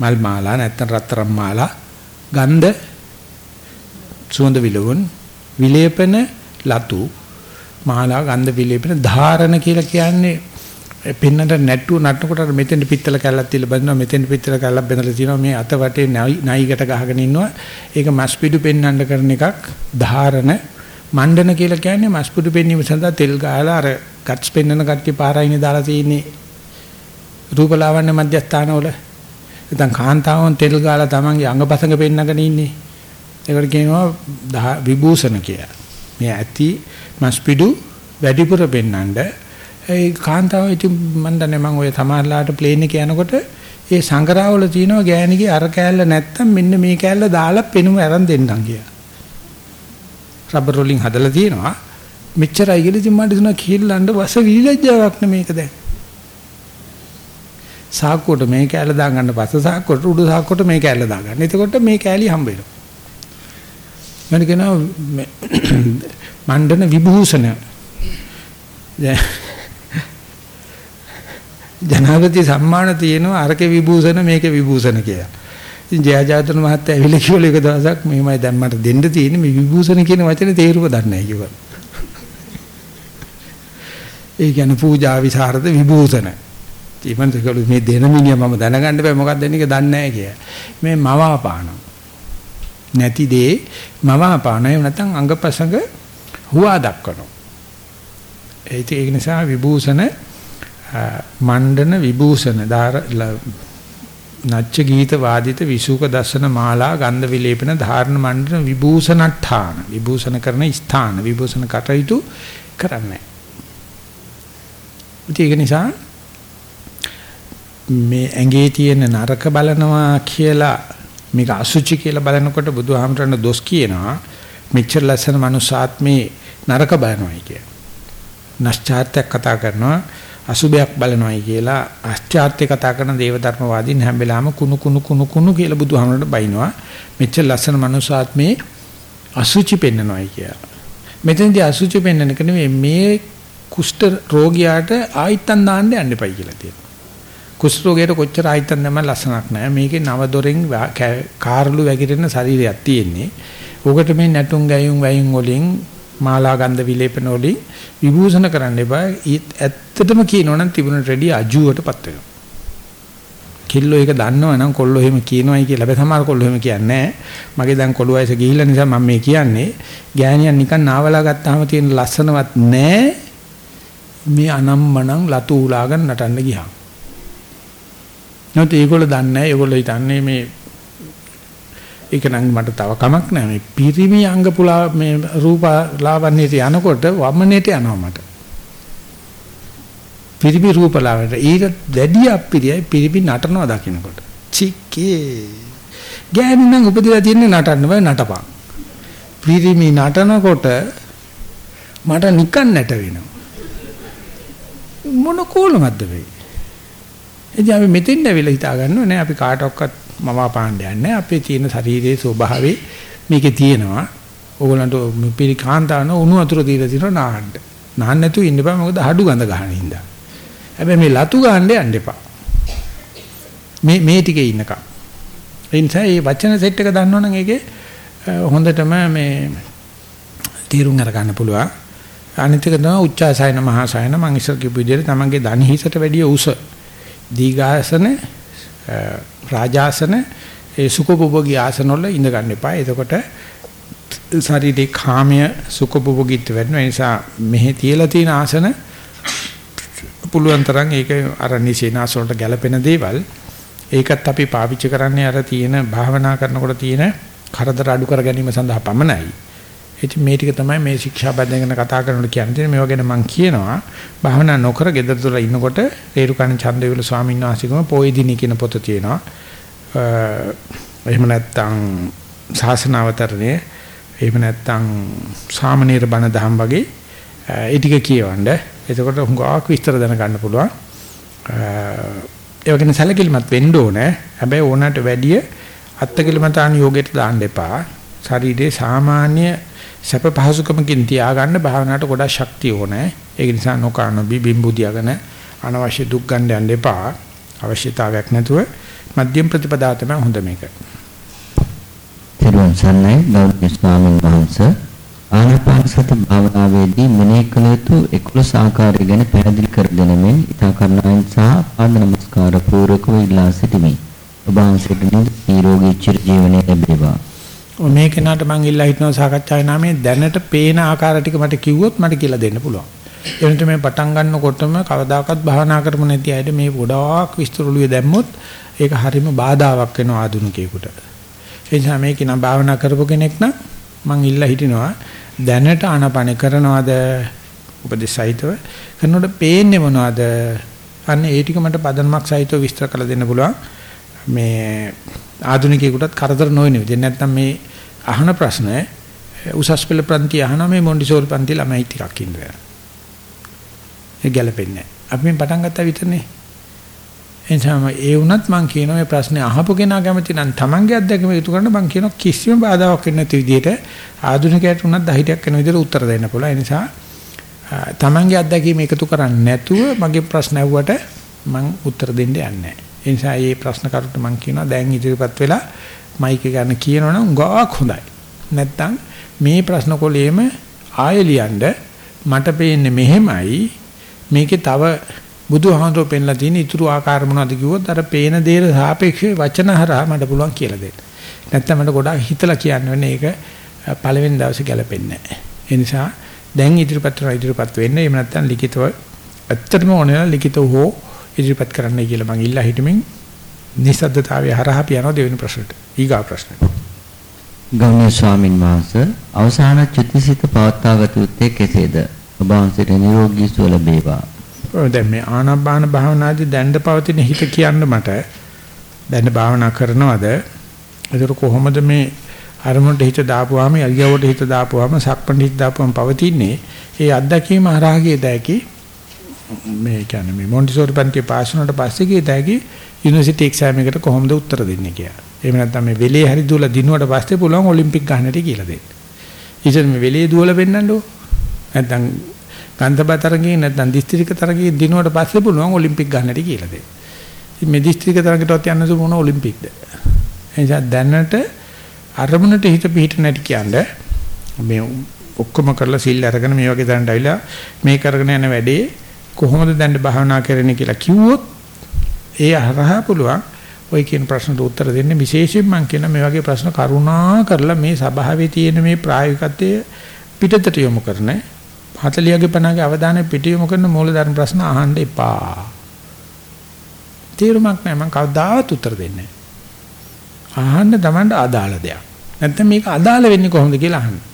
A: මල් මාලා නැත්නම් රත්තරන් මාලා, ගන්ධ සුවඳ විලවුන්, විලේපන ලතු, මාලා ගන්ධ විලේපන ධාරණ කියලා කියන්නේ පින්නට නැට්ටුව නටනකොට මෙතෙන් පිත්තල කැල්ලක් තියලා බඳිනවා මෙතෙන් පිත්තල කැල්ලක් බඳලා තියෙනවා. මේ අත වටේ නයිකට ගහගෙන ඉන්නවා. ඒක මස්පිඩු පෙන්වන්න කරන එකක්. ධාරණ මණ්ඩන කියලා කියන්නේ මස්පිඩු පෙන්වීම සඳහා තෙල් ගහලා අර ගට්ස් පෙන්වන කට්ටිය පාරයිනේ දාලා තියෙන්නේ. රූපලාවන්‍ය මධ්‍යස්ථානවල. නැත්නම් කාන්තාවන් තෙල් ගාලා තමන්ගේ අංගපසංග පෙන්නගෙන ඉන්නේ. ඒකට කියනවා විභූෂණ කියලා. මේ ඇති මස්පිඩු වැඩිපුර පෙන්වන්න ඒ කාන්තාව ඉතින් මන් දන්නේ මම ඔය සමහරලාට ප්ලේන් එකේ යනකොට ඒ සංගරාවල තියෙනවා ගෑණිගේ අර කෑල්ල නැත්තම් මෙන්න මේ කෑල්ල දාලා පෙනුම අරන් දෙන්නම් කියලා. රබර් රෝලින් හදලා තියෙනවා. මෙච්චරයි කියලා ඉතින් මට දුනා කිල්ලන්න වස විලැජ්ජාවක් නෙමේක දැන්. සාක්කුවට මේ කෑල්ල දාගන්න පස්ස සාක්කුවට උඩු සාක්කුවට මේ කෑල්ල දාගන්න. එතකොට මේ කෑලි හම්බ වෙනවා. මම කියනවා මණ්ඩන විභූෂණ ජනාධිපති සම්මාන තියෙනවා අරකේ විභූෂණ මේකේ විභූෂණ කියලා. ඉතින් ජයජාතන මහත්තයා ඇවිල්ලා කිව්වල එක දවසක් මෙහෙමයි දැන් මට දෙන්න තියෙන්නේ මේ විභූෂණ කියන වචනේ තේරුම දන්නේ නැහැ කිව්වා. ඒ කියන්නේ පූජා විසරද විභූෂණ. ඊමණට කළු මේ දෙන මිනිහ මම දැනගන්න බෑ මොකක්ද දෙන්නේ කියලා දන්නේ නැහැ කියලා. මේ මවාපානවා. නැති දේ මවාපානවා එහෙම නැත්නම් අංගපසංග හුවා දක්වනවා. ඒක නිසා විභූෂණ මණ්ඩන විභූෂණ දාර නච්ච ගීත වාදිත විසුක දසන මාලා ගන්ධ විලේපන ධාරණ මණ්ඩන විභූෂණඨාන විභූෂණ කරන ස්ථාන විභූෂණ කටයුතු කරන්නේ. ඒක නිසා මේ ඇඟේ තියෙන නරක බලනවා කියලා මේක අසුචි කියලා බලනකොට බුදුහාමරණ දොස් කියනවා මෙච්චර ලස්සන මනුසාත්මේ නරක බලනවායි කිය. නැස්චාත්‍යක් කතා කරනවා අසුබයක් බලනවායි කියලා ආශ්චාර්ය කතා කරන දේව ධර්මවාදීන් හැම වෙලාවම කුණු කුණු කුණු කුණු කියලා බුදුහාමරට බයිනවා මෙච්චර ලස්සන මනුසාත්මේ අසුචි පෙන්නනවායි කියලා. මෙතනදී අසුචි පෙන්නන එක නෙමෙයි මේ කුෂ්ඨ රෝගියාට ආයිත්තන් දාන්න යන්න එපයි කියලා තියෙනවා. කුෂ්ඨ රෝගයට කොච්චර ආයිත්තන් දැම්ම ලස්සනක් නැහැ. මේකේ නව දොරෙන් කාර්ලු වැగిරෙන ශරීරයක් තියෙන්නේ. ඔකට මේ නැටුම් ගැයුම් වැයුම් වලින් මාලා ගන්ධ විලේපන වලින් විභූෂණ කරන්න එපා. ඇත්තටම කියනවනම් තිබුණට රෙඩි අජුවටපත් වෙනවා. කිල්ලෝ ඒක දන්නවනම් කොල්ලෝ එහෙම කියනවායි කියලා. හැබැයි සමහර කොල්ලෝ එහෙම කියන්නේ මගේ දැන් කොළු වයස ගිහිල්ලා නිසා මම මේ කියන්නේ ගෑණියන් නිකන් නාවලා ගත්තාම තියෙන ලස්සනවත් නැහැ. මේ අනම්මනම් ලතු උලාගෙන නටන්න ගියා. නැත්නම් ඒගොල්ලෝ දන්නේ නැහැ. ඒගොල්ලෝ හිතන්නේ මේ ඒක නම් මට තව කමක් නැහැ. මේ පිරිමි අංග පුලා මේ රූප ලාවන්‍යයට යනකොට වමනේට යනවා මට. පිරිමි රූප ලාවන්‍යයට ඊට දැඩි අප්පිරියයි පිරිමි නටනවා දකින්නකොට. චිකේ. ගෑනි නම් උපදිලා තියන්නේ නටන්න බෑ නටපන්. පිරිමි නටනකොට මට නිකන් නැට වෙනවා. මොන කෝලමක්ද වෙයි? එදින අපි මෙතෙන් ඇවිල්ලා හිතා ගන්නව නෑ අපි කාටවත් මවා පාණ්ඩ යන්නේ අපේ තියෙන ශරීරයේ ස්වභාවය මේකේ තියෙනවා. ඕගලන්ට පිළිකාන්තාන උණු වතුර දීලා තියෙනවා නාන්න නාන්න නැතුව ඉන්න බෑ. මොකද හඩු ගඳ ගන්න හින්දා. හැබැයි මේ ලතු ගන්න යන්න එපා. මේ මේ ටිකේ ඉන්නකම්. ඒ නිසා මේ වචන සෙට් එක දන්නවනම් ඒකේ හොඳටම මේ තීරුම් අරගන්න පුළුවන්. අනිත් එක තමයි උච්චාසයන මහාසයන. මම ඉස්සර කියපු විදිහට තමන්ගේ ධන හිසට වැඩිය උස. දීඝාසන රාජාසන ඒ සුඛභෝගී ආසන වල ඉඳ ගන්න එපා. එතකොට ශරීරේ කාමය සුඛභෝගීත්ව වෙන නිසා මෙහි තියලා තියෙන ආසන පුළුවන් තරම් ඒක අර නිසේනාස වලට ගැලපෙන දේවල් ඒකත් අපි පාවිච්චි කරන්නේ අර තියෙන භාවනා කරනකොට තියෙන කරදර අඩු කර ගැනීම සඳහා පමණයි. ඉතින් මේ ටික තමයි මේ ශික්ෂාපදයෙන් ගැන කතා කරනකොට කියන්නේ. මේවා ගැන මම කියනවා භාවනා නොකර gedara දොර ඉන්නකොට රේරුකාණ චන්දවිල ස්වාමීන් වහන්සේගම පොයි දිනී කියන පොත තියෙනවා. එහෙම නැත්නම් ශාසනාවතරණේ එහෙම නැත්නම් සාමනීර බණ දහම් වගේ ඒ ටික කියවන්න. එතකොට හුඟක් විස්තර දැනගන්න පුළුවන්. ඒ වගේ සැලකිලිමත් වෙන්න ඕනේ. හැබැයි ඕනට වැඩිය අත්කලිමතාන යෝගයට දාන්න එපා. ශරීරයේ සාමාන්‍ය සැප පහසුකමකින් තියාගන්න භාවනාවට ගොඩක් ශක්තිය ඕනේ. ඒක නිසා නොකරන බිම්බුදියාගෙන අනවශ්‍ය දුක් ගන්න යන්න එපා. අවශ්‍යතාවයක් නැතුව මධ්‍යම ප්‍රතිපදාව තමයි හොඳ මේක.
B: තිරුවන් සරණයි ගෞරවනීය ස්වාමීන් වහන්සේ ආනාපාන සති භාවනාවේදී මෙනෙහි කළ යුතු 11 ආකාරය ගැන පැහැදිලි කර දෙනමින් ඊතා කරුණාවෙන් සහ පාද නමස්කාර පූර්වකව ඉල්ලා සිටිමි. ඔබ වහන්සේට නිරෝගී චිර ජීවනය ලැබේවා.
A: මේ කෙනාට මම ඉල්ලා හිටනවා සාකච්ඡාවේ නාමයෙන් දැනට පේන ආකාර ටික මට කිව්වොත් මට කියලා දෙන්න පුළුවන්. එනට මේ පටන් ගන්නකොටම කවදාකවත් භාවනා කරමු නැති අයට මේ ගොඩාක් විස්තරුලිය දැම්මොත් ඒක හරිම බාධාවක් වෙනවා ආධුනිකයෙකුට. ඒ නිසා මේක නම් භාවනා කරපු කෙනෙක් නම් මං ඉල්ලා හිටිනවා දැනට ආනාපාන කරනවද? උපදේශයිතව. කරනකොට පේන්නේ මොනවද? අන්න ඒ ටික මට පදනමක් සහිතව විස්තර කරලා දෙන්න පුළුවන්. මේ ආධුනිකයෙකුටත් කරදර නොවන විදිහ නැත්නම් මේ අහන ප්‍රශ්න උසස් පෙළ ප්‍රන්ති අහන මේ මොන්ඩිසෝරි ප්‍රන්ති ළමයි ටිකක් ඉන්නවා ඒ ගැලපෙන්නේ අපි මේ පටන් ගත්තා විතරනේ එනිසාම ඒ වුණත් මම කියනවා මේ ප්‍රශ්නේ අහපු කෙනා කැමති නම් Tamange අත්දැකීම යුතු කරන්න මම කියනවා කිසිම බාධාවක් වෙන්නේ නැති විදිහට ආධුනිකයට උනත් ධෛර්යයක් වෙන විදිහට උත්තර දෙන්න පුළුවන්. ඒ නිසා Tamange අත්දැකීම එකතු කරන්නේ නැතුව මගේ ප්‍රශ්න ඇහුවට මම උත්තර දෙන්න යන්නේ නැහැ. ඒ නිසා මේ ප්‍රශ්න කරුට මම කියනවා දැන් ඉදිරියපත් වෙලා මයික් එක ගන්න කියනවනම් උගාවක් හොඳයි. නැත්තම් මේ ප්‍රශ්න කොලේම ආයෙ ලියන්න මට පේන්නේ මෙහෙමයි මේකේ තව බුදුහාමුදුරුවෝ පෙන්ලා තියෙන ඊතුරු ආකාර මොනවද කිව්වොත් අර පේන දේට සාපේක්ෂව වචන හරහා මට පුළුවන් කියලා දෙන්න. නැත්නම් මට ගොඩාක් හිතලා කියන්න වෙන්නේ ඒක පළවෙනි දවසේ ගැලපෙන්නේ නැහැ. ඒ නිසා දැන් ඉදිරිපත් කරලා ඉදිරිපත් වෙන්නේ එහෙම නැත්නම් ලිඛිතව ඇත්තටම ඕනේ ලිඛිතව හෝ ඉදිරිපත් කරන්නයි කියලා මම ඉල්ලා හිටමින් නිසද්දතාවය හරහා පියනවා දෙවෙනි ප්‍රශ්නට. ඊගා ප්‍රශ්නට.
B: ගෞරවනීය ස්වාමින් වහන්සේ අවසාන චුතිසිත පවත්වාගත යුත්තේ කෙසේද? ඔබ වහන්සේට නිරෝගී සුව ලැබේවා.
A: දැන් මේ ආනාපාන භාවනාදී දැන්න පවතින හිත කියන්න මට දැන් භාවනා කරනවද? ඒතර කොහොමද මේ අරමුණට හිත දාපුවාම අරියවට හිත දාපුවාම සක්පණි හිත දාපුවාම පවතින්නේ ඒ අත්දැකීම හරහාගේ දැකි මේ කියන්නේ මේ මොන්ටිසෝරි පන්තිය පාස් වුණාට පස්සේ ගිය දැකි යුනිවර්සිටි එක්සෑම් එකට කොහොමද උත්තර දෙන්නේ කියලා. එහෙම නැත්නම් මේ වෙලේ හරි දුවලා දිනුවට පස්සේ පුළුවන් ඔලිම්පික් ගන්නට කියලා දෙන්න. ඉතින් මේ වෙලේ දුවලා වෙන්නන්නෝ. නැත්නම් ගන්ධබ තරගයේ නැත්නම් දිස්ත්‍රික්ක තරගයේ දිනුවට පස්සේ පුළුවන් ඔලිම්පික් ගන්නට කියලා දෙන්න. ඉතින් මේ දිස්ත්‍රික්ක තරගයටවත් යන්න සු මොන ඔලිම්පික්ද? එනිසා දැනට අරමුණට හිත පිහිට නැති කියන්නේ මේ ඔක්කොම කරලා සිල් අරගෙන මේ වගේ දැනට ඇවිල්ලා මේ කරගෙන යන වැඩේ කොහොමද දැන් භාවනා කරන්නේ කියලා කිව්වොත් ඒ හරහා පුළුවන් ඔය කියන ප්‍රශ්නට උත්තර දෙන්න විශේෂයෙන් මම කියන මේ වගේ ප්‍රශ්න කරුණා කරලා මේ සභාවේ තියෙන මේ ප්‍රායෝගිකත්වයේ පිටතට යොමු කරන 40ගේ 50ගේ අවධානය පිට යොමු කරන මූලධර්ම ප්‍රශ්න අහන්න එපා. තීරමක් නැහැ මම කවදාවත් උත්තර දෙන්නේ නැහැ. අහන්න Tamanට අදාළ දෙයක්. නැත්නම් මේක අදාළ වෙන්නේ කොහොමද කියලා අහන්න.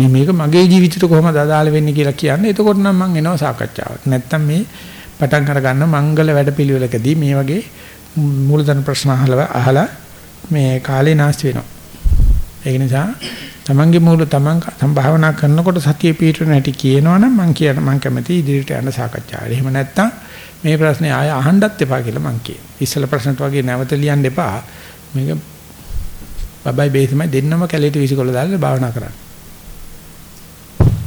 A: මේ මේක මගේ ජීවිතේට කොහොමද අදාළ වෙන්නේ කියලා කියන්නේ. එතකොට නම් මම එනවා සාකච්ඡාවට. නැත්නම් මේ පටන් අර ගන්න මංගල වැඩපිළිවෙලකදී මේ වගේ මූලධර්ම ප්‍රශ්න අහලා මේ කාලේ නාස්ති වෙනවා. ඒක නිසා තමන්ගේ මූල තමන් සම්භාවනා කරනකොට සතිය පිටුන හැටි කියනවනම් මම කියන මම කැමති ඉදිරියට යන්න සාකච්ඡාවට. එහෙම නැත්නම් මේ ප්‍රශ්නේ ආය අහන්නත් එපා කියලා මම කියනවා. ඉස්සල ප්‍රශ්නට වගේ නැවත ලියන්න එපා. මේක බබයි බේසමයි දෙන්නම කැලේට විසිකොල දාලා භාවනා කරන්න.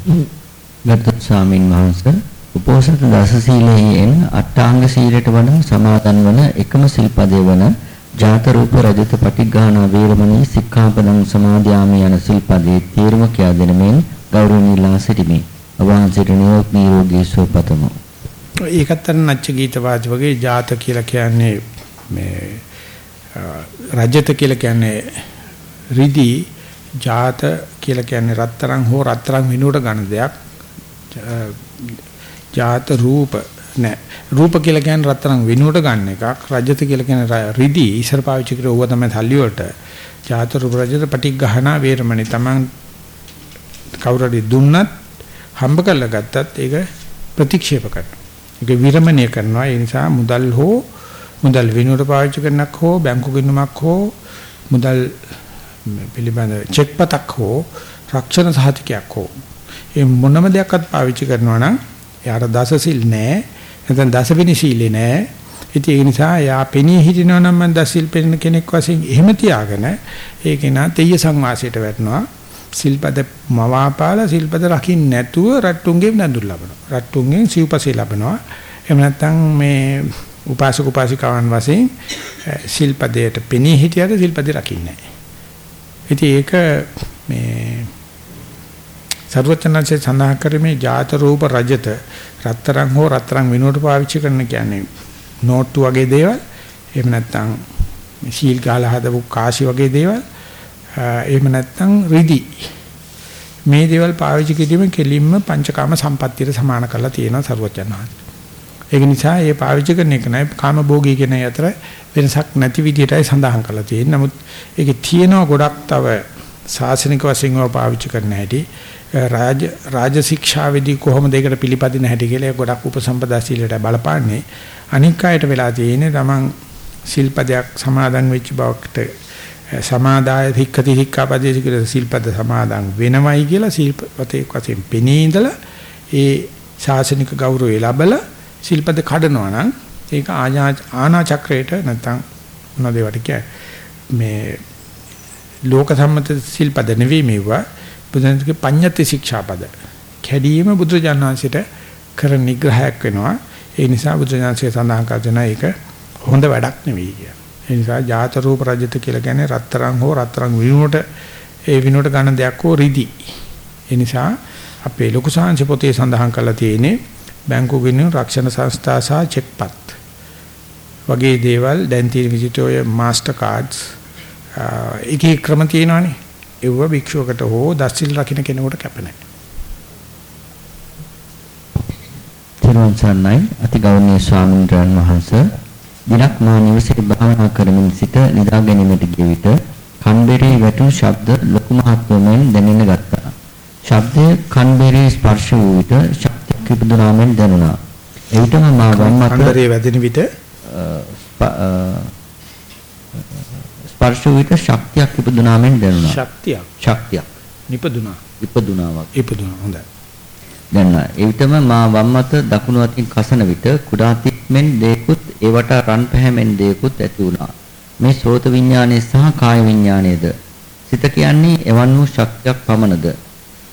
B: ගරුතර ස්වාමින් වහන්සේ උපෝසත දස සීලයෙන් අටාංග සීලයට වඩා සමාදන් වන එකම සිල්පදේ වන ජාත රූප රජත පටිඝාන වේරමණී සික්ඛාපදං සමාදියාමි යන සිල්පදේ තීරම කියා දෙන මෙන් ගෞරවණීයලා සිටිමි. අවංසිත නිරෝගී සුවපතමු.
A: ඒකත් අර නැච්ච ගීත වාද වගේ ජාත කියලා කියන්නේ මේ රජත කියලා කියන්නේ රිදී ජාත කියලා කියන්නේ රත්තරන් හෝ රත්තරන් විනුවට ගන්න දෙයක්. ජාත රූප නෑ රූප කියලා කියන්නේ රත්තරන් විනුවට ගන්න එකක් රජත කියලා කියන්නේ රිදී ඉස්සර පාවිච්චි කරේ ඕවා තමයි සල්ලි වලට ජාත රූප රජත පටික් ගහනා වේරමණී Taman කවුරු හරි දුන්නත් හම්බ කරලා ගත්තත් ඒක ප්‍රතික්ෂේප කරනවා. ඒක විරමණය කරනවා. ඒ නිසා මුදල් හෝ මුදල් වෙනුවට පාවිච්චි කරනක් හෝ බැංකු ගිණුමක් හෝ මුදල් පිළිබඳ චෙක්පතක් හෝ රක්ෂණ සහතිකයක් හෝ. ඒ මොනම දෙයක්වත් පාවිච්චි කරනවා නම් එයාට දසසිල් නැහැ නැත්නම් දසවෙනි සීලේ නැහැ ඉතින් ඒ නිසා යා පෙනී හිටිනවා නම් මම දසිල් පෙන්න කෙනෙක් වශයෙන් එහෙම තියාගෙන ඒක නා තෙය සංවාසයට වැටෙනවා. සිල්පද මවාපාලා සිල්පද රකින්න නැතුව රට්ටුන්ගේ නඳුර ලබනවා. රට්ටුන්ගෙන් සිව්පසේ ලබනවා. එහෙම නැත්නම් මේ උපාසක උපාසිකාවන් වශයෙන් සිල්පදයට පෙනී හිටියට සිල්පද රකින්නේ නැහැ ඉතින් ඒක මේ සර්වචනanse සඳහන් කරමේ ජාත රූප රජත රත්තරන් හෝ රත්තරන් විනෝඩ පාවිච්චි කරන කියන්නේ නෝට්ටු වගේ දේවල්. එහෙම නැත්නම් සීල් ගාලා හදපු කාසි වගේ දේවල්. එහෙම නැත්නම් රිදි. මේ දේවල් පාවිච්චි කිරීම කෙලින්ම පංචකාම සම්පත්තියට සමාන කරලා තියෙනවා සර්වචනanse ඒක නිසා මේ පාවිච්චි කරන එක නයි කාම භෝගී කියන අතර වෙනසක් නැති විදිහටයි සඳහන් කරලා තියෙන්නේ. නමුත් ඒකේ තියෙනවා ගොඩක් තව සාසනික වශයෙන් පාවිච්චි කරන්න හැටි. රාජ රාජ ශික්ෂාවේදී කොහොමද ඒකට පිළිපදින හැටි කියලා ගොඩක් උපසම්පදා සීලයට බලපාන්නේ. අනික් අයට වෙලා තියෙන්නේ තමන් සිල්පදයක් සමාදන් වෙච්ච බවට සමාදාය ධික්කති ධික්කාපදේ කියලා සිල්පද සමාදන් වෙනවයි කියලා සිල්පතේ වශයෙන් පෙනී ඉඳලා ඒ ශාසනික ගෞරවය ලැබලා සිල්පද කඩනවා නම් ඒක ආනා චක්‍රයට නැත්තම් මොනවද ඒවට කියන්නේ මේ ලෝක සම්මත සිල්පද නෙවෙයි මේවා බුදුන්ගේ පඤ්ඤත්ති ශික්ෂාපද කැඩීම බුදුජානනාංශයට කරන නිග්‍රහයක් වෙනවා ඒ නිසා බුදුජානනාංශය සඳහන් කරන ඒක හොඳ වැඩක් නෙවෙයි කිය. ඒ නිසා ජාත රූප රජිත කියලා කියන්නේ රත්තරන් හෝ රත්තරන් විනුවට ඒ විනුවට ගන්න දෙයක් හෝ රිදි. ඒ නිසා අපේ ලොකු සාංශ පොතේ සඳහන් කරලා තියෙන්නේ බැංකු ගිණුම් රක්ෂණ සංස්ථා සහ චෙක්පත් වගේ දේවල් දැන් තියෙන විදිහට ඔය මාස්ටර් කාඩ්ස් ඒකේ ක්‍රම තියෙනවානේ ඒව භික්ෂුවකට හෝ දස්සිල් රකින්න කෙනෙකුට කැප නැහැ.
B: තිරුවන් සරණයි අතිගෞරවනීය ස්වාමීන් වහන්සේ දිනක් මා නිවසේ භාවනා කරමින් සිට නිදා ගැනීමට ගිය විට කන්බෙරේ වැටුණු ශබ්ද ලොකු මහත්වයෙන් දැනෙන්න ගත්තා. ශබ්දය කන්බෙරේ ස්පර්ශ වූ විට ශක්තියක් ඉපදුනාමෙන් දැනුණා. එවිටම මා වම් අත
A: කන්බෙරේ වැදෙන විට
B: ස්පර්ශ විට ශක්තියක් ඉපදුනාමෙන් දැනුණා.
A: ශක්තියක්.
B: ශක්තියක්.
A: නිපදුනා.
B: ඉපදුනා වගේ.
A: ඉපදුනා හොඳයි.
B: දැන්නා. ඒ විටම මා වම් අත දකුණු අතින් කසන විට කුඩා තික්මෙන් දේකුත් ඒවට රන් පැහැමෙන් දේකුත් ඇති වුණා. මේ සෝත විඥානයේ සහ කාය විඥානයේද සිත කියන්නේ එවන් වූ ශක්තියක් පමණද?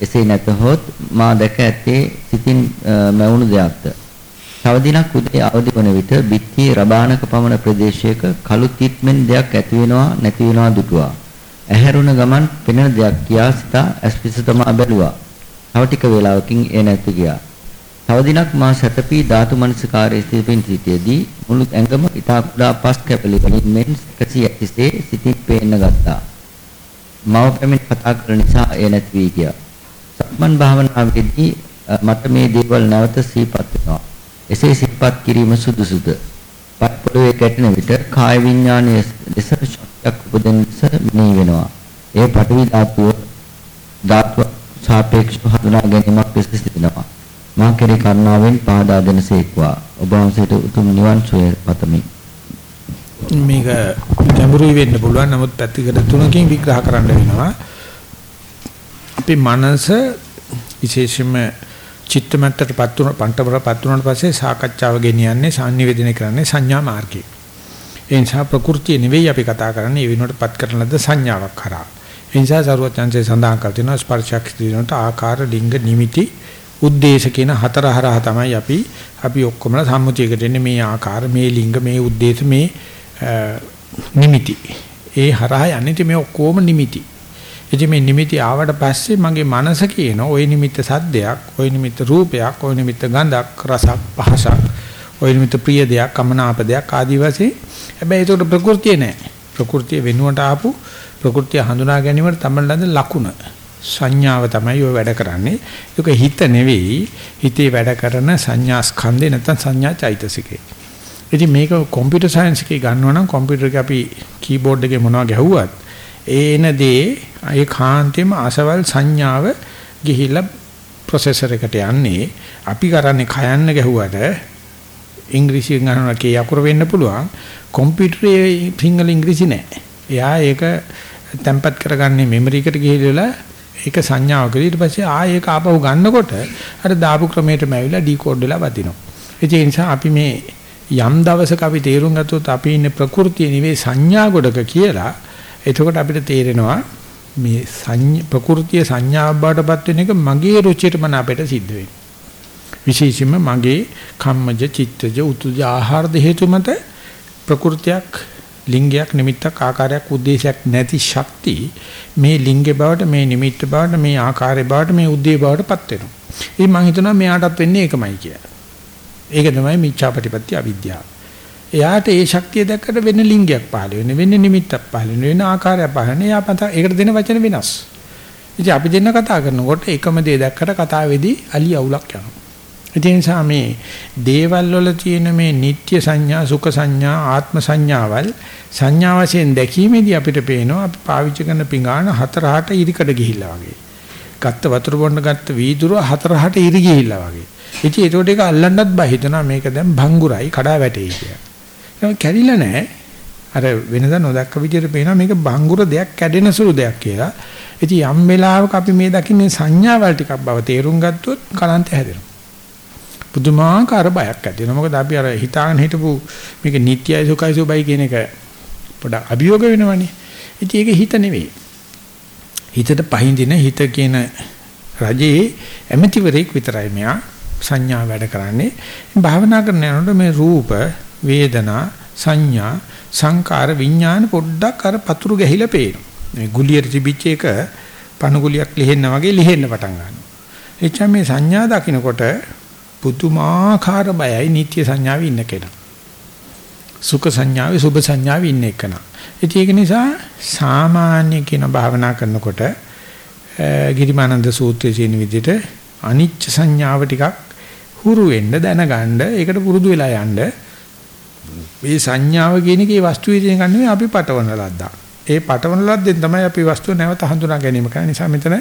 B: එසේ නැතහොත් මා දැක ඇත්තේ සිතින් මැවුණු දෙයක්ද? තව දිනක් උදේ අවදි වන විට බිත්තියේ රබානක පමණ ප්‍රදේශයක කළු තිත්මෙන් දෙයක් ඇති වෙනවා නැති වෙනවා දුටුවා. ඇහැරුණ ගමන් පෙනෙන දෙයක් කියා සිතා ඇස්පිස තමා බැලුවා. තව ටික වේලාවකින් ඒ නැති ගියා. තව දිනක් මා සැතපී ධාතු මනසකාරයේ සිටින් සිටියේදී මුළු ඇඟම ඉතා කුඩා පස් කැපලි වලින් මෙන් එකසී ඇතිසේ සිටින් පේන්න ගත්තා. මව පැමිණ කතා කරන නිසා ඒ නැති වී ගියා. සක්මන් භාවනාවේදී මට මේ දේවල් නැවත සිහිපත් වෙනවා. එසේ සිහිපත් කිරීම සුදුසුද? පත් පොළවේ ගැටෙන විට කාය විඥානයේ ලෙස ශක්තියක් උපදින ලෙස මෙනෙහි වෙනවා. ඒ පඨවි ධාතුව ධාතුව සාපේක්ෂව හඳුනා ගැනීමක් ලෙස සිටිනවා. මා කෙරේ කරුණාවෙන් පාදා දෙනසේක්වා. ඔබ වහන්සේට උතුම් නිවන් සුවය පතමි.
A: මේක ගැඹුරුයි වෙන්න පුළුවන්. නමුත් පැතිකඩ තුනකින් විග්‍රහ කරන්න වෙනවා. අපේ මනස විශේෂයෙන්ම චිත්ත මට්ටටපත් වුණ පන්ටවරපත් වුණාට පස්සේ සාකච්ඡාව ගෙනියන්නේ සංනිවේදනය කරන්නේ සංඥා මාර්ගයේ. ඒ නිසා ප්‍රകൃතිය නෙවෙයි අපි කතා කරන්නේ ඒ වෙනුවටපත් කරන ලද සංඥාවක් කරා. ඒ නිසා සරුවචන්සේ සඳහන් කර තිනවා ස්පර්ශයක් දිනනට ආකාර ලිංග නිමිති උද්දේශ කියන හතර හරහා තමයි අපි අපි ඔක්කොමලා සම්මුතියකට එන්නේ මේ ආකාර මේ ලිංග මේ උද්දේශ මේ නිමිති. ඒ හරහා යන්නේ මේ ඔක්කොම නිමිති. ඉතින් මේ නිමිති ආවට පස්සේ මගේ මනස කියන ওই නිමිත්ත සද්දයක්, ওই නිමිත්ත රූපයක්, ওই නිමිත්ත ගඳක්, රසක්, පහසක්, ওই නිමිත්ත ප්‍රිය දෙයක්, කමනාප දෙයක් ආදී වශයෙන්. හැබැයි ඒක ප්‍රകൃතිය නෑ. ප්‍රകൃතිය වෙනුවට ආපු ප්‍රകൃතිය හඳුනා ගැනීමට තමයි ලකුණ. සංඥාව තමයි ඔය වැඩ කරන්නේ. ඒක හිත නෙවෙයි, හිතේ වැඩ කරන සංඥා ස්කන්ධේ නැත්නම් සංඥා චෛතසිකේ. ඉතින් මේක කොම්පියුටර් සයන්ස් එකේ ගන්නවා නම් කොම්පියුටර් එක අපි කීබෝඩ් එකේ මොනවා ගැහුවත් ඒන දේ ඒ කාන්තේම අසවල් සංඥාව ගිහිල්ලා ප්‍රොසෙසර් එකට යන්නේ අපි කරන්නේ කයන්න ගැහුවට ඉංග්‍රීසියෙන් ගන්නවා කේ අකුර වෙන්න පුළුවන් කම්පියුටරේ සිංහල ඉංග්‍රීසි නෑ. එයා ඒක තැම්පත් කරගන්නේ මෙමරි එකට ගිහිල්ලා ඒක සංඥාවක ඊට පස්සේ ආයෙ ඒක ආපහු ගන්නකොට අර දාපු ක්‍රමයටම ඇවිල්ලා ඩිකෝඩ් වෙලා වදිනවා. ඒ නිසා අපි මේ යම් දවසක අපි තේරුම් ගත්තොත් අපි ඉන්නේ ප්‍රകൃතිය නෙවෙයි සංඥා ගොඩක කියලා එතකොට අපිට තේරෙනවා මේ ප්‍රകൃතිය සංඥා බාටපත් වෙන එක මගේ රුචියට මන අපිට සිද්ධ වෙන්නේ. විශේෂයෙන්ම මගේ කම්මජ චිත්තජ උතුජ ආහාර හේතු මත ප්‍රകൃතියක් ලිංගයක් නිමිත්තක් ආකාරයක් ಉದ್ದೇಶයක් නැති ශක්ති මේ ලිංගේ බවට මේ නිමිත්ත බවට මේ ආකාරය බවට මේ උද්දී බවටපත් වෙනවා. ඉතින් මම හිතනවා මෙයාටත් වෙන්නේ ඒකමයි කියලා. ඒක තමයි මිච්ඡාපටිපත්‍ය අවිද්‍යාව. එයාට ඒ ශක්තිය දැක්කට වෙන ලිංගයක් පහළ වෙන්නේ වෙන නිමිත්තක් පහළ වෙන්නේ වෙන ආකාරයක් පහළ වෙන්නේ එයා පත ඒකට දෙන වචන වෙනස්. ඉතින් අපි දෙන්න කතා කරනකොට එකම දේ දැක්කට කතාවේදී අලි අවුලක් යනවා. ඒ නිසා මේ දේවල් වල තියෙන මේ නিত্য සංඥා සුඛ සංඥා ආත්ම සංඥාවල් සංඥා වශයෙන් දැකීමේදී අපිට පේනවා අපි පාවිච්චි කරන පිඟාන හතරහට ඉරිකඩ ගිහිල්ලා වගේ. ගත්ත වතුර බොන්න ගත්ත වීදුර හතරහට ඉරි ගිහිල්ලා වගේ. ඉතින් ඒකට ඒක අල්ලන්නත් බය හිතනවා මේක දැන් භංගුරයි කඩා වැටෙයි කියලා. ඒක කැඩිලා නැහැ. අර වෙනදා නොදක්ක විදිහට පේනවා මේක භංගුර දෙයක් කැඩෙන සුළු දෙයක් කියලා. ඉතින් යම් වෙලාවක අපි මේ දකින්නේ සංඥාවල් ටිකක් බව තේරුම් ගත්තොත් කලන්තය හැදෙනවා. පුදුමාකාර බයක් ඇති වෙනවා. මොකද අපි අර හිතාගෙන හිටපු මේක නිට්යයි සුඛයි සුබයි කියන එක පොඩක් අභියෝග වෙනවනේ. ඉතින් ඒක හිත නෙවෙයි. හිතට පහඳින හිත කියන රජේ ඇමතිවරයෙක් විතරයි මෙයා සංඥා වැඩ කරන්නේ. භාවනා කරන යනකොට මේ රූප, වේදනා, සංඥා, සංකාර, විඥාන පොඩ්ඩක් අර පතුරු ගැහිලා පේනවා. මේ ගුලියට තිබිච්ච එක පණුගුලියක් ලිහෙන්න වගේ ලිහෙන්න පටන් ගන්නවා. එච්චා මේ සංඥා දකින්නකොට පුදුමාකාර බයයි නිත්‍ය සංඥාවේ ඉන්න කෙනා. සුඛ සංඥාවේ සුභ සංඥාවේ ඉන්න එකනා. ඒක නිසා සාමාන්‍ය කියන භාවනා කරනකොට ගිරිමානන්ද සූත්‍රයේ තියෙන විදිහට අනිච්ච සංඥාව ටිකක් හුරු වෙන්න දැනගන්න ඒකට පුරුදු වෙලා යන්න මේ සංඥාව කියන එකේ වස්තු විදිහෙන් ගන්න අපි පටවන ලද්දා. ඒ පටවන ලද්දෙන් තමයි අපි වස්තුව නැවත හඳුනා ගැනීම කරන්නේ. නිසා මෙතන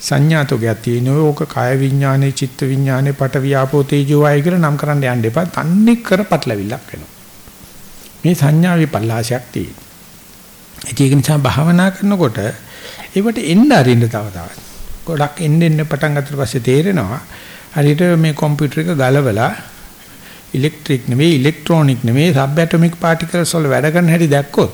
A: සංඥාතෝගයක් තියෙනවා. ඕක කාය විඥානේ, චිත්ත විඥානේ, පට වියාපෝ තේජෝ ආය කියලා නම් කරන්න යන්න එපා. තන්නේ කර පටලවිල්ලක් වෙනවා. මේ සංඥා විපල්ලාශයක් තියෙනවා. ඒක නිසා භාවනා කරනකොට ඒවට එන්න අරින්න තව තවත්. ගොඩක් එන්න එන්න පටන් ගත්තට පස්සේ තේරෙනවා හරියට මේ කම්පියුටර් එක ගලවලා ඉලෙක්ට්‍රික් නෙවෙයි ඉලෙක්ට්‍රොනික නෙවෙයි සබ් ඇටොමික් පාටිකල්ස් වල වැඩ කරන හැටි දැක්කොත්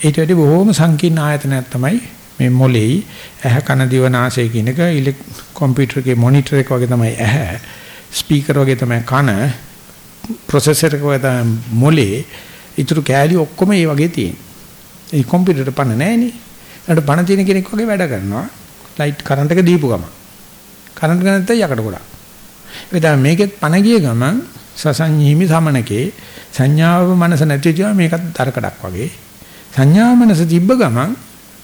A: ඊට වඩා බොහොම සංකීර්ණ ආයතනයක් තමයි මේ මොලේයි ඇහ කන දිව නාසය කියන එක ඉලෙක් කම්පියුටර් එකේ මොනිටර් එක වගේ තමයි ඇහ ස්පීකර් වගේ තමයි කන ප්‍රොසෙසර් එක වගේ තමයි මොලේ ඊටු කෑලි ඔක්කොම ඒ වගේ තියෙන. ඒ කම්පියුටර් පණ නැහැනේ. ඒකට පණ තියෙන කෙනෙක් වගේ වැඩ කරනවා. ලයිට් කරන්ට් එක දීපු ගමන්. කරන්ට් ගන්නත් යකට ගොඩක්. ඒ තමයි මේකෙත් පණ ගිය ගමන් සසංහිමි සමනකේ සංඥාව මනස නැතිවෙච්චා මේකත් දරකඩක් වගේ. සංඥා මනස තිබ්බ ගමන්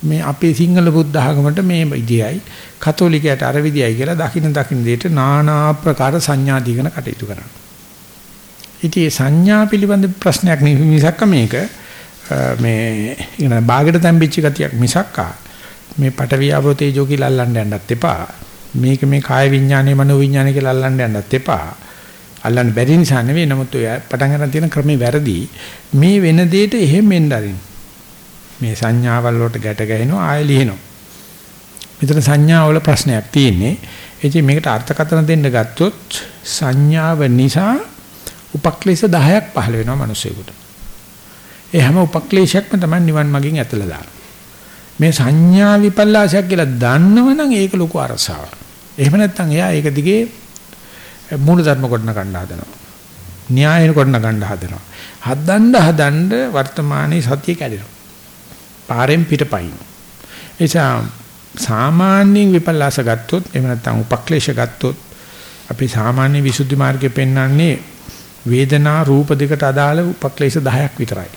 A: මේ අපේ සිංහල බුද්ධ ආගමට මේ විදියයි කතෝලිකයට අර විදියයි කියලා දකින්න දකින්න දෙයට নানা ආකාර සංඥා දීගෙන කටයුතු කරනවා. ඉතින් මේ සංඥා පිළිබඳ ප්‍රශ්නයක් මිසක්ක මේක මේ ඉගෙන බාගෙට තැම්පිච්ච ගතියක් මිසක්ක මේ පටවියාපෝ තේජෝ කියලා අල්ලන්න යන්නත් එපා. මේක මේ කාය විඥානේ මනෝ විඥානේ කියලා අල්ලන්න යන්නත් එපා. අල්ලන්න බැරි නිසා නෙවෙයි නමුත් ඔය පටන් ගන්න තියෙන ක්‍රමේ වැරදි. මේ වෙන දෙයට එහෙම එන්න අරින්න. මේ සංඥාවල් වලට ගැට ගැහෙනවා ආයෙ ලියනවා. මෙතන සංඥාවල ප්‍රශ්නයක් තියෙන්නේ. ඉතින් මේකට අර්ථකථන දෙන්න ගත්තොත් සංඥාව නිසා උපක්ලේශ 10ක් පහළ වෙනවා මිනිසෙකුට. ඒ හැම උපක්ලේශයක්ම තමයි නිවන් මගින් ඇතලා දාන. මේ සංඥා විපල්ලාසයක් කියලා දන්නවනම් ඒක ලොකු අරසාවක්. එහෙම නැත්නම් එයා ඒක දිගේ මූල ධර්ම කොටන ගන්න හදනවා. න්‍යායන කොටන ගන්න හදනවා. හදන්න හදන්න වර්තමානයේ සතිය කැඩෙනවා. පාරෙන් පිටපයින්. එසා සාමාන්‍යයෙන් විපල්ලාස ගත්තොත් එහෙම නැත්නම් උපක්ලේශ ගත්තොත් අපි සාමාන්‍ය විසුද්ධි මාර්ගයේ පෙන්වන්නේ වේදනා රූප දෙකට අදාළ උපක්ලේශ 10ක් විතරයි.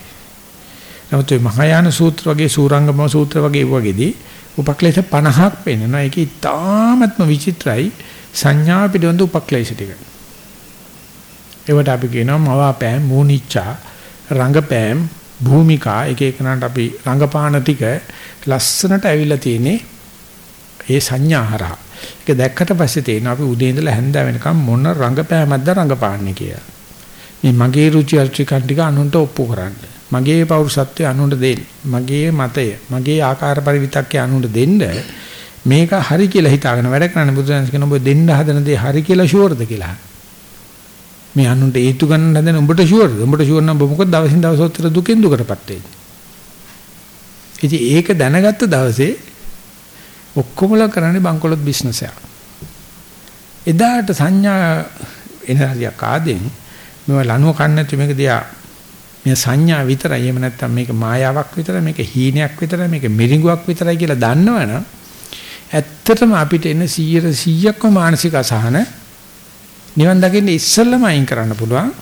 A: නමුත් මේ මහායාන සූත්‍ර වගේ සූරංගම සූත්‍ර වගේ වගේදී උපක්ලේශ 50ක් පෙන්වනවා. ඒක ඉතාමත්ම විචිත්‍රයි සංඥා පිළිබඳ උපක්ලේශ ටික. ඒවට අපි කියනවා මවාපෑම්, මූනිච්චා, රංගපෑම්, භූමිකා එක එකනට අපි රංගපාන ටික ලස්සනට ඇවිල්ලා තියෙන්නේ ඒ සංඥා හරහා. ඒක දැක්කට පස්සේ තේරෙනවා අපි උදේ ඉඳලා හැන්ද වෙනකම් මොන රංගපෑමක්ද රංගපාන්නේ කියලා. මේ මගේ රුචි අරුචිකන් ටික අනුන්ට ඔප්පු කරන්න. මගේ පෞරුෂත්වය අනුන්ට දෙන්න. මගේ මතය, මගේ ආකාර පරිවිතක්කේ අනුන්ට දෙන්න. මේක හරි කියලා හිතාගෙන වැඩ කරන්න බුදුන් කියන ඔබ දෙන්න හදන දේ හරි කියලා ෂුවර්ද කියලා. මේ අනුන්ට ඒතු ගන්න හදන උඹට ෂුවර්ද? උඹට ෂුවර් නම් මොකද දවසින් දවස උත්තර දුකෙන් දුකටපත් වෙන්නේ. ඉතින් ඒක දැනගත්ත දවසේ ඔක්කොමලා කරන්නේ බංකොලොත් බිස්නස් එකක්. එදාට සංඥා එනහරියක් ආදෙන් මේවා ලනුව කන්න නැති මේක දිහා මේ සංඥා විතරයි එහෙම නැත්නම් මේක මායාවක් විතරයි මේක හීනයක් විතරයි මේක මිරිඟුවක් විතරයි කියලා දන්නවනම් ඇත්තටම අපිට එන 100 100ක්ම මානසික අසහන නිවන් දකින්න ඉස්සෙල්ලම අයින් කරන්න පුළුවන්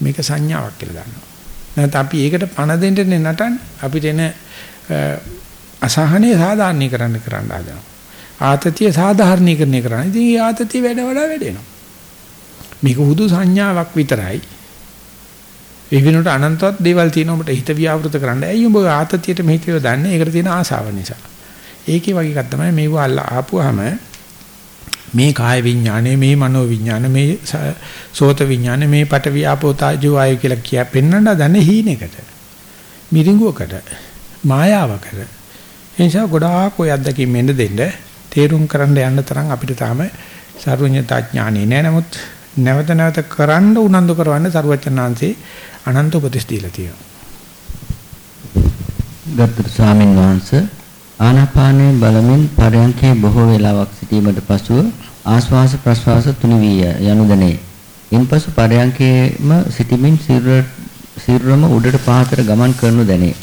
A: මේක සංඥාවක් කියලා දන්නවා. නැත්නම් අපි ඒකට පණ දෙන්නේ නටන්නේ අපිට එන අසහනය සාධාරණීකරණ කරන්න හදනවා. ආතතිය සාධාරණීකරණය කරන්න. ඉතින් මේ ආතතිය වැඩ වඩා වැඩෙනවා. මේක හුදු සංඥාවක් විතරයි. ඒ වෙනුවට අනන්තවත් දේවල් තියෙන ඔබට හිත ව්‍යාවෘත කරන්න. ඇයි ඔබ ආතතියට මෙහිතිව දන්නේ? ඒකට තියෙන ආසාව නිසා. ඒකේ වගේ එකක් තමයි මේව ආපුවාම මේ කාය විඥානය මේ මනෝ විඥාන මේ සෝත විඥාන මේ පට වියාපෝතාජෝ ආය කියලා කිය පෙන්නන්න දන්නේ හීනෙකට මිරිඟුවකට මායාවකට ඒ නිසා ගොඩාක් ඔය අත්දැකීම් මෙන්න දෙන්න තේරුම් කරන්න යන්න තරම් අපිට තාම සර්වඥතා ඥානෙ නෑ නමුත් නැවත නැවත කරන්න උනන්දු කරවන්න සර්වචනාංශේ අනන්ත උපදෙස් දීලා තියෙනවා.
B: ගත්තර ස්වාමීන් වහන්සේ ආනාපානයේ බලමින් පරයන්කේ බොහෝ වේලාවක් සිටීමට පසුව ආශ්වාස ප්‍රශ්වාස තුනි වී යනුදනේ. ඉන්පසු පරයන්කේම සිටීමෙන් සිරුරම උඩට පහතට ගමන් කරනු දැනේ.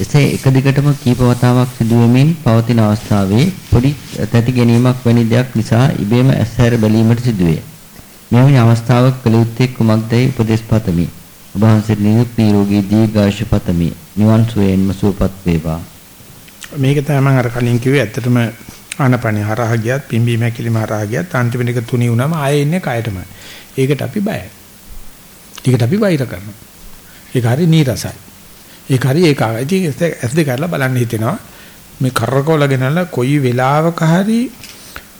B: එසේ එක දිගටම කීප වතාවක් සිදුවෙමින් පවතින අවස්ථාවේ පොඩි තැති ගැනීමක් වැනි දෙයක් නිසා ඉබේම ඇස්හැර බැලීමට සිදුවේ. මෙවැනි අවස්ථාවක් කළ යුත්තේ කුමක්දයි උපදෙස් පතමි. ඔබ වහන්සේට නිරෝගී දීර්ඝායුෂ පතමි. නිවන් සුවයෙන්ම සුවපත් වේවා.
A: මේක තමයි මම අර කලින් කිව්වේ ඇත්තටම ආනපනිය හරහා ගියත් පිම්බීම හැකිලිම හරහා ගියත් අන්තිමට එක තුනී වුණාම ආයේ ඉන්නේ කයටමයි. ඒකට අපි බයයි. ඒකට අපි වෛර කරනවා. ඒක හරි නීරසයි. ඒක හරි ඒකාගයි. ඉතින් ඇස් දෙක අරලා බලන්න හිතෙනවා. මේ කරකවල ගෙනල්ලා කොයි වෙලාවක හරි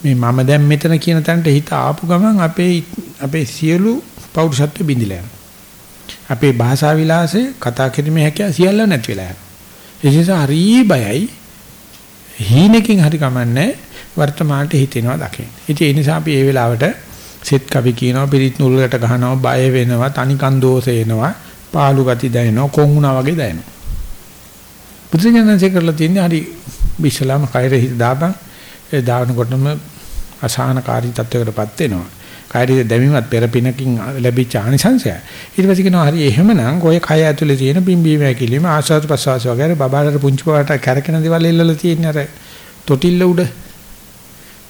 A: මේ මම දැන් මෙතන කියන තැනට හිත ආපු ගමන් අපේ අපේ සියලු පෞරුෂත්ව බිඳිලා යනවා. අපේ භාෂා විලාසය කතා කිරීමේ හැකියාව සියල්ල නැති වෙලා යනවා. ඒ නිසා හරි බයයි. හීනකින් හරි කමන්නේ වර්තමානට හිතෙනවා දකින්න. ඉතින් ඒ නිසා අපි මේ වෙලාවට සෙත් කවි කියනවා පිරිත් නූලකට ගහනවා බය වෙනවා තනිකන් දෝෂ එනවා පාළු ගති දැනෙනවා කොන් වුණා වගේ දැනෙනවා. බුදුසෙන්යන්සේ කරලා තියෙන්නේ හරි විශ්ලාම කයර හිත දාපන් ඒ දානකොටම අසහනකාරී තත්වයකටපත් වෙනවා. කයරේ දැමීමත් පෙරපිනකින් ලැබිච්ච ආනිසංශය. ඊට පස්සේ කියනවා හරි එහෙමනම් ඔය කය ඇතුලේ තියෙන පිම්බීම ඇකිලිම ආස්වාද ප්‍රසවාස වගේ බබාලට පුංචි බවට කැරකෙන දේවල් එල්ලලා තියෙන අර තොටිල්ල උඩ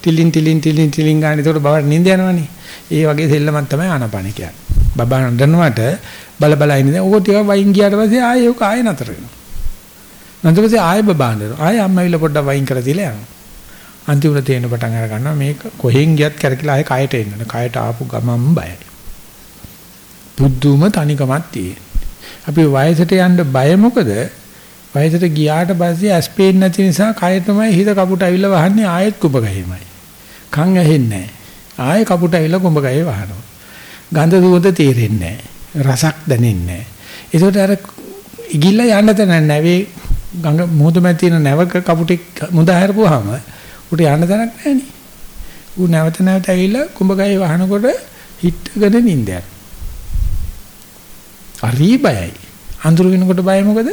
A: තිලින් තිලින් තිලින් තිලින් ගන්න ඒකට බබාට නිින්ද යනවනේ. ඒ වගේ දෙල්ලමක් තමයි ආනපන කියන්නේ. බබා නඩනවට බල බල ඉන්නේ. ඕක ටිකක් වයින් ගියාට පස්සේ ආයෙ ඕක ආයෙ නතර වෙනවා. නතර පස්සේ ආයෙ බබා නඩනවා. ආයෙ අම්මා විල පොඩ්ඩක් වයින් කරලා තියලා යනවා. අන්තිමට තේරෙන පටන් අර ගන්නවා මේක කොහෙන් ගියත් කරකිලා ආයෙ කයට එන්න. කයට ආපු ගමන් බයයි. බුද්ධුම තනිකමක් තියෙන. අපි වයසට යන්න බය මොකද? වයසට ගියාට පස්සේ ඇස් පේන්නේ නැති නිසා කය තමයි හිත කපුට ඇවිල්ලා වහන්නේ ආයෙත් කුඹ ගහීමයි. කන් ඇහෙන්නේ නැහැ. ආයෙ කපුට ඇවිල්ලා කුඹ ගහේ වහනවා. ගඳ සුවඳ තේරෙන්නේ නැහැ. රසක් දැනෙන්නේ නැහැ. ඒකට අර ඉගිල්ලා යන්න තැන නැවේ ගඟ මුහුද මැද තියෙන නැවක කපුටෙක් මුද හැරපුවාම උට යන්න තැනක් නැහෙනි. ඌ නැවත නැවත ඇවිල්ලා කුඹගහේ වහනකොට හිටගෙන නින්ද යනවා. හරි බයයි. අඳුර වෙනකොට බය මොකද?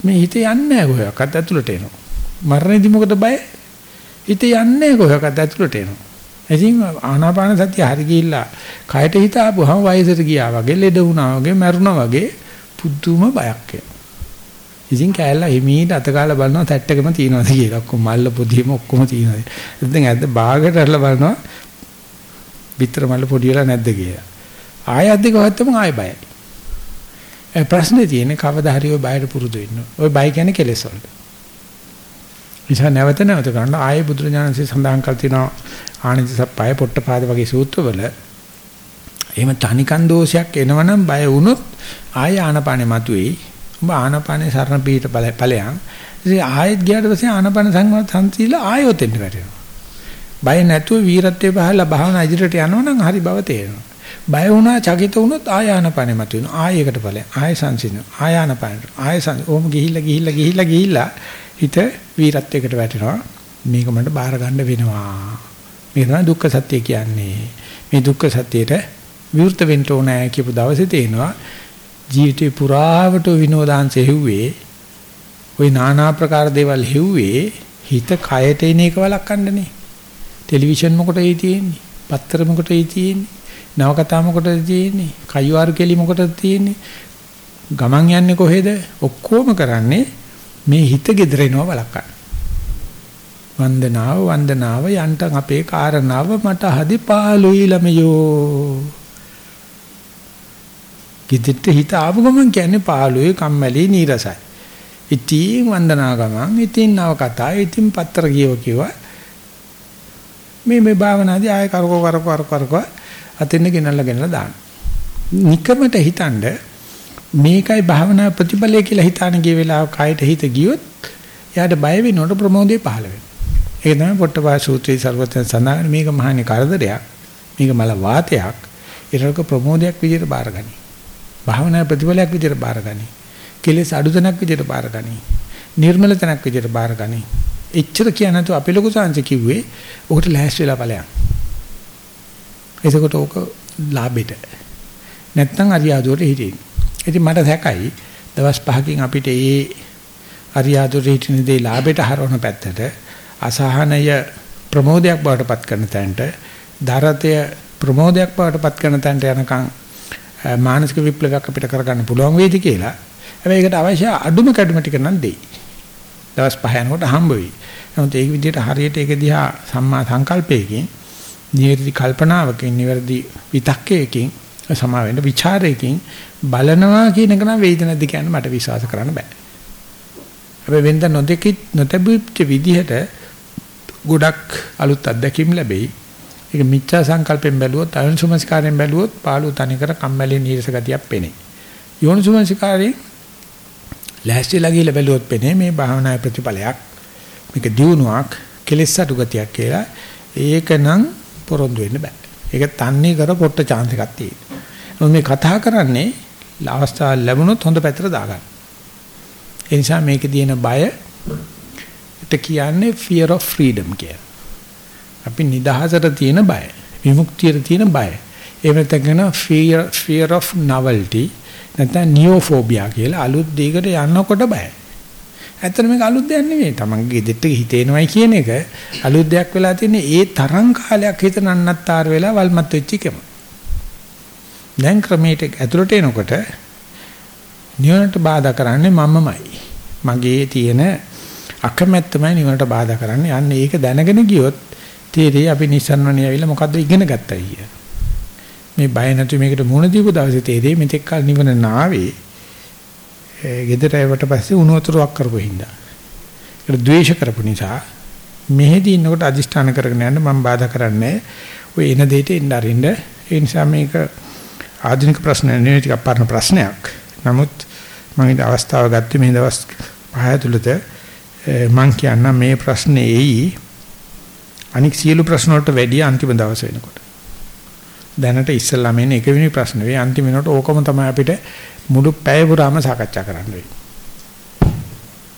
A: මේ හිත යන්නේ නැහැ කොහොක්වත් ඇතුළට එනවා. මරණයදී මොකද බය? හිත යන්නේ නැහැ කොහොක්වත් ඇතුළට එනවා. ඉතින් ආනාපාන සතිය හරි ගිහිල්ලා කයට හිත ආපුවම වයසට ගියා වගේ ලෙඩ වුණා වගේ මැරුණා වගේ පුදුම බයක් එනවා. ඉතින් කෑල්ලා හිමීට අතකාලා බලනවා තැට්ටකම තියනවාද කියලා. ඔක්කොම මල්ල පොදියම ඔක්කොම තියනවාද. ඉතින් ඇද්ද බාගට අරලා බලනවා විතර මල්ල පොඩි වෙලා නැද්ද කියලා. ආයෙ අද්දක වත්තම ආයෙ බයයි. ඒ ප්‍රශ්නේ තියෙන්නේ කවදා හරි ඔය බයට පුරුදු වෙන්න. ඔය බය කියන්නේ කෙලෙස් වලට. නිසා නැවත නැවත කරන්න ආයෙ බුදුරජාණන්සේ සඳහන් කර තිනවා ආනන්ද සප්පය පොට්ටපාද වගේ සූත්‍රවල එහෙම තනිකන් දෝෂයක් එනවනම් බය වුණොත් ආයෙ ආනපානෙ මතුවේයි උඹ ආනපානේ සරණ පිට ඵලයන්. ඉතින් ආයෙත් ගියාට පස්සේ ආනපාන සංවර සංසීල ආයොත් එන්න වැටෙනවා. බය නැතුව වීරත්වයේ පහළ භාවනා ඉදිරියට යනවා නම් හරි බව තේරෙනවා. බය වුණා චකිත වුණොත් ආය ආනපානේ මතුවෙනවා. ආයෙකට ඵලයන්. ආයෙ සංසිඳන. ආය ආනපානට. ආයෙ සං ඕම ගිහිල්ලා ගිහිල්ලා ගිහිල්ලා ගිහිල්ලා හිත වීරත්වයකට වැටෙනවා. මේක මට බාර ගන්න වෙනවා. මේක තමයි දුක්ඛ සත්‍ය කියන්නේ. මේ දුක්ඛ සත්‍යයට විවෘත වෙන්න ඕනෑ කියපු දවසේ තේනවා ජීවිතේ පුරාවට විනෝදාංශ හෙව්වේ ওই নানা ආකාර දේවල් හෙව්වේ හිත කයට එන එක වළක්වන්නනේ ටෙලිවිෂන් මොකටද තියෙන්නේ පත්තර මොකටද තියෙන්නේ නවකතා මොකටද තියෙන්නේ කයිවාරු කෙලි මොකටද තියෙන්නේ ගමන් යන්නේ කොහෙද ඔක්කොම කරන්නේ මේ හිත gedරෙනවා වළක්වන්න වන්දනාව වන්දනාව යන්ටන් අපේ කාරණාව මට හදි පාළුයි ළමයෝ කිදිට හිත ආපු ගමන් කියන්නේ පාළුවේ කම්මැලි නීරසයි. ඉතින් වන්දනා ගමන් ඉතින් නව කතා ඉතින් පත්‍ර කියව කිව්වා. මේ මේ භාවනාදී ආය කරකෝ කරකෝ කරකෝ කරකෝ අතින් ගෙනල්ලා ගෙනල්ලා දාන්න. නිකමට හිතනද මේකයි භාවනා ප්‍රතිඵලය කියලා හිතාන ගිය වෙලාව කයට හිත ගියොත් එයාට බය වෙනකොට ප්‍රමෝදේ පහළ වෙනවා. ඒක තමයි පොට්ටපා සූත්‍රයේ සර්වතන සඳහන් මේක මහානි කරදරයක්. මේක මල වාතයක්. ඒරක ප්‍රමෝදයක් විදිහට බාරගනි. භාවනා ප්‍රතිඵලයක් විදිහට බාරගනි. කෙලෙස් අඩුතනක් විදිහට බාරගනි. නිර්මල තනක් විදිහට බාරගනි. එච්චර කියන නැතු අපේ ලොකු සංසි කිව්වේ ඔකට ලෑස්ති වෙලා ඵලයන්. එතකොට ඕක ලාභෙට. නැත්තම් අරියාදුවට හිටින්. ඉතින් මට සැකයි දවස් පහකින් අපිට ඒ අරියාදුවට හිටින දේ ලාභෙට හරවන පැත්තට අසහනය ප්‍රමෝදයක් බවට පත් කරන තැනට දරතය ප්‍රමෝදයක් බවට පත් කරන තැනට යනකම් මානසික විප්ලවයක් අපිට කරගන්න පුළුවන් වේවි කියලා. හැබැයි ඒකට අවශ්‍ය අඩුම කැඩුම ටික නම් දෙයි. දවස් පහ යනකොට හම්බ වෙයි. නමුත් ඒක විදිහට හරියට ඒක දිහා සම්මා සංකල්පයකින්, නිවැරදි කල්පනාවකින්, නිවැරදි විතක්කයකින්, සමා වෙන්න ਵਿਚාරයකින් බලනවා කියන එක නම් වේද නැද්ද කියන්න මට විශ්වාස කරන්න බෑ. හැබැයි වෙනද නොදෙකි නොතැබුච්ච විදිහට ගොඩක් අලුත් අත්දැකීම් ලැබෙයි. ඒක මිච්ඡා සංකල්පෙන් බැලුවොත් අයෝනිසුමස්කාරයෙන් බැලුවොත් පාළු තනිකර කම්මැලි නීරස ගතියක් පෙනේ. යෝනිසුමස්කාරයෙන් ලෑස්තිලා ගිහලා බැලුවොත් පෙනේ මේ භාවනාවේ ප්‍රතිඵලයක්. මේක දියුණුවක් කෙලෙස් අඩු ගතියක් කියලා. ඒකනම් පොරොන්දු වෙන්න බෑ. ඒක තන්නේ කර පොට්ට chance එකක් තියෙනවා. මේ කතා කරන්නේ අවස්ථාව ලැබුණොත් හොඳ පැත්තට දාගන්න. ඒ නිසා මේකේ තියෙන බය ට කියන්නේ fear of freedom කියලා. අපි නිදහසට තියෙන බය, විමුක්තියට තියෙන බය. එහෙම නැත්නම් fear fear of novelty නැත්නම් neophobia කියලා අලුත් දෙයකට යනකොට බයයි. ඇත්තට මේක අලුත් දෙයක් නෙවෙයි. තමන්ගේ ගෙදෙට්ට හිතේනවයි කියන එක අලුත් දෙයක් වෙලා තියෙන්නේ ඒ තරම් කාලයක් හිත නන්නත්තර වෙලා වල්මත් වෙච්ච එකම. දැන් ක්‍රමයට ඇතුළට එනකොට නිවනට බාධා කරන්නේ මමමයි. මගේ තියෙන අකමැත්තමයි නිවනට බාධා කරන්නේ. යන්නේ ඒක දැනගෙන ගියොත් තේරෙයි අපි නිසන්වනේ ඇවිල්ලා මොකද්ද ඉගෙන ගත්තා කිය. මේ බය නැතු මේකට මුණ දීපු දවසේ තේරෙයි මෙතෙක් කල නිවන නාවේ. ගෙදර එවට පස්සේ උණු වතුරක් කරපු හින්දා. ඒක ද්වේෂ කරපු නිසා මෙහෙදී ඉන්නකොට අදිෂ්ඨාන කරගෙන යන්න මම බාධා කරන්නේ ඔය එන දෙයට එන්න අරින්න. ඒ නිසා මේක ආධුනික ප්‍රශ්න නෙවෙයි ටිකක් පරණ ප්‍රශ්නයක්. නමුත් මම ඉත අවස්ථාව ගත්තේ මේ දවස් පහ ඇතුළත මම කියන්න මේ ප්‍රශ්නේ එයි අනික සියලු ප්‍රශ්න වලට වැඩිය අන්තිම දවස වෙනකොට. දැනට ඉස්සල්ලාම එන්නේ එක වෙනි ප්‍රශ්න වෙයි අන්තිම වෙනකොට ඕකම තමයි අපිට මුළු පැය පුරාම සාකච්ඡා කරන්න වෙන්නේ.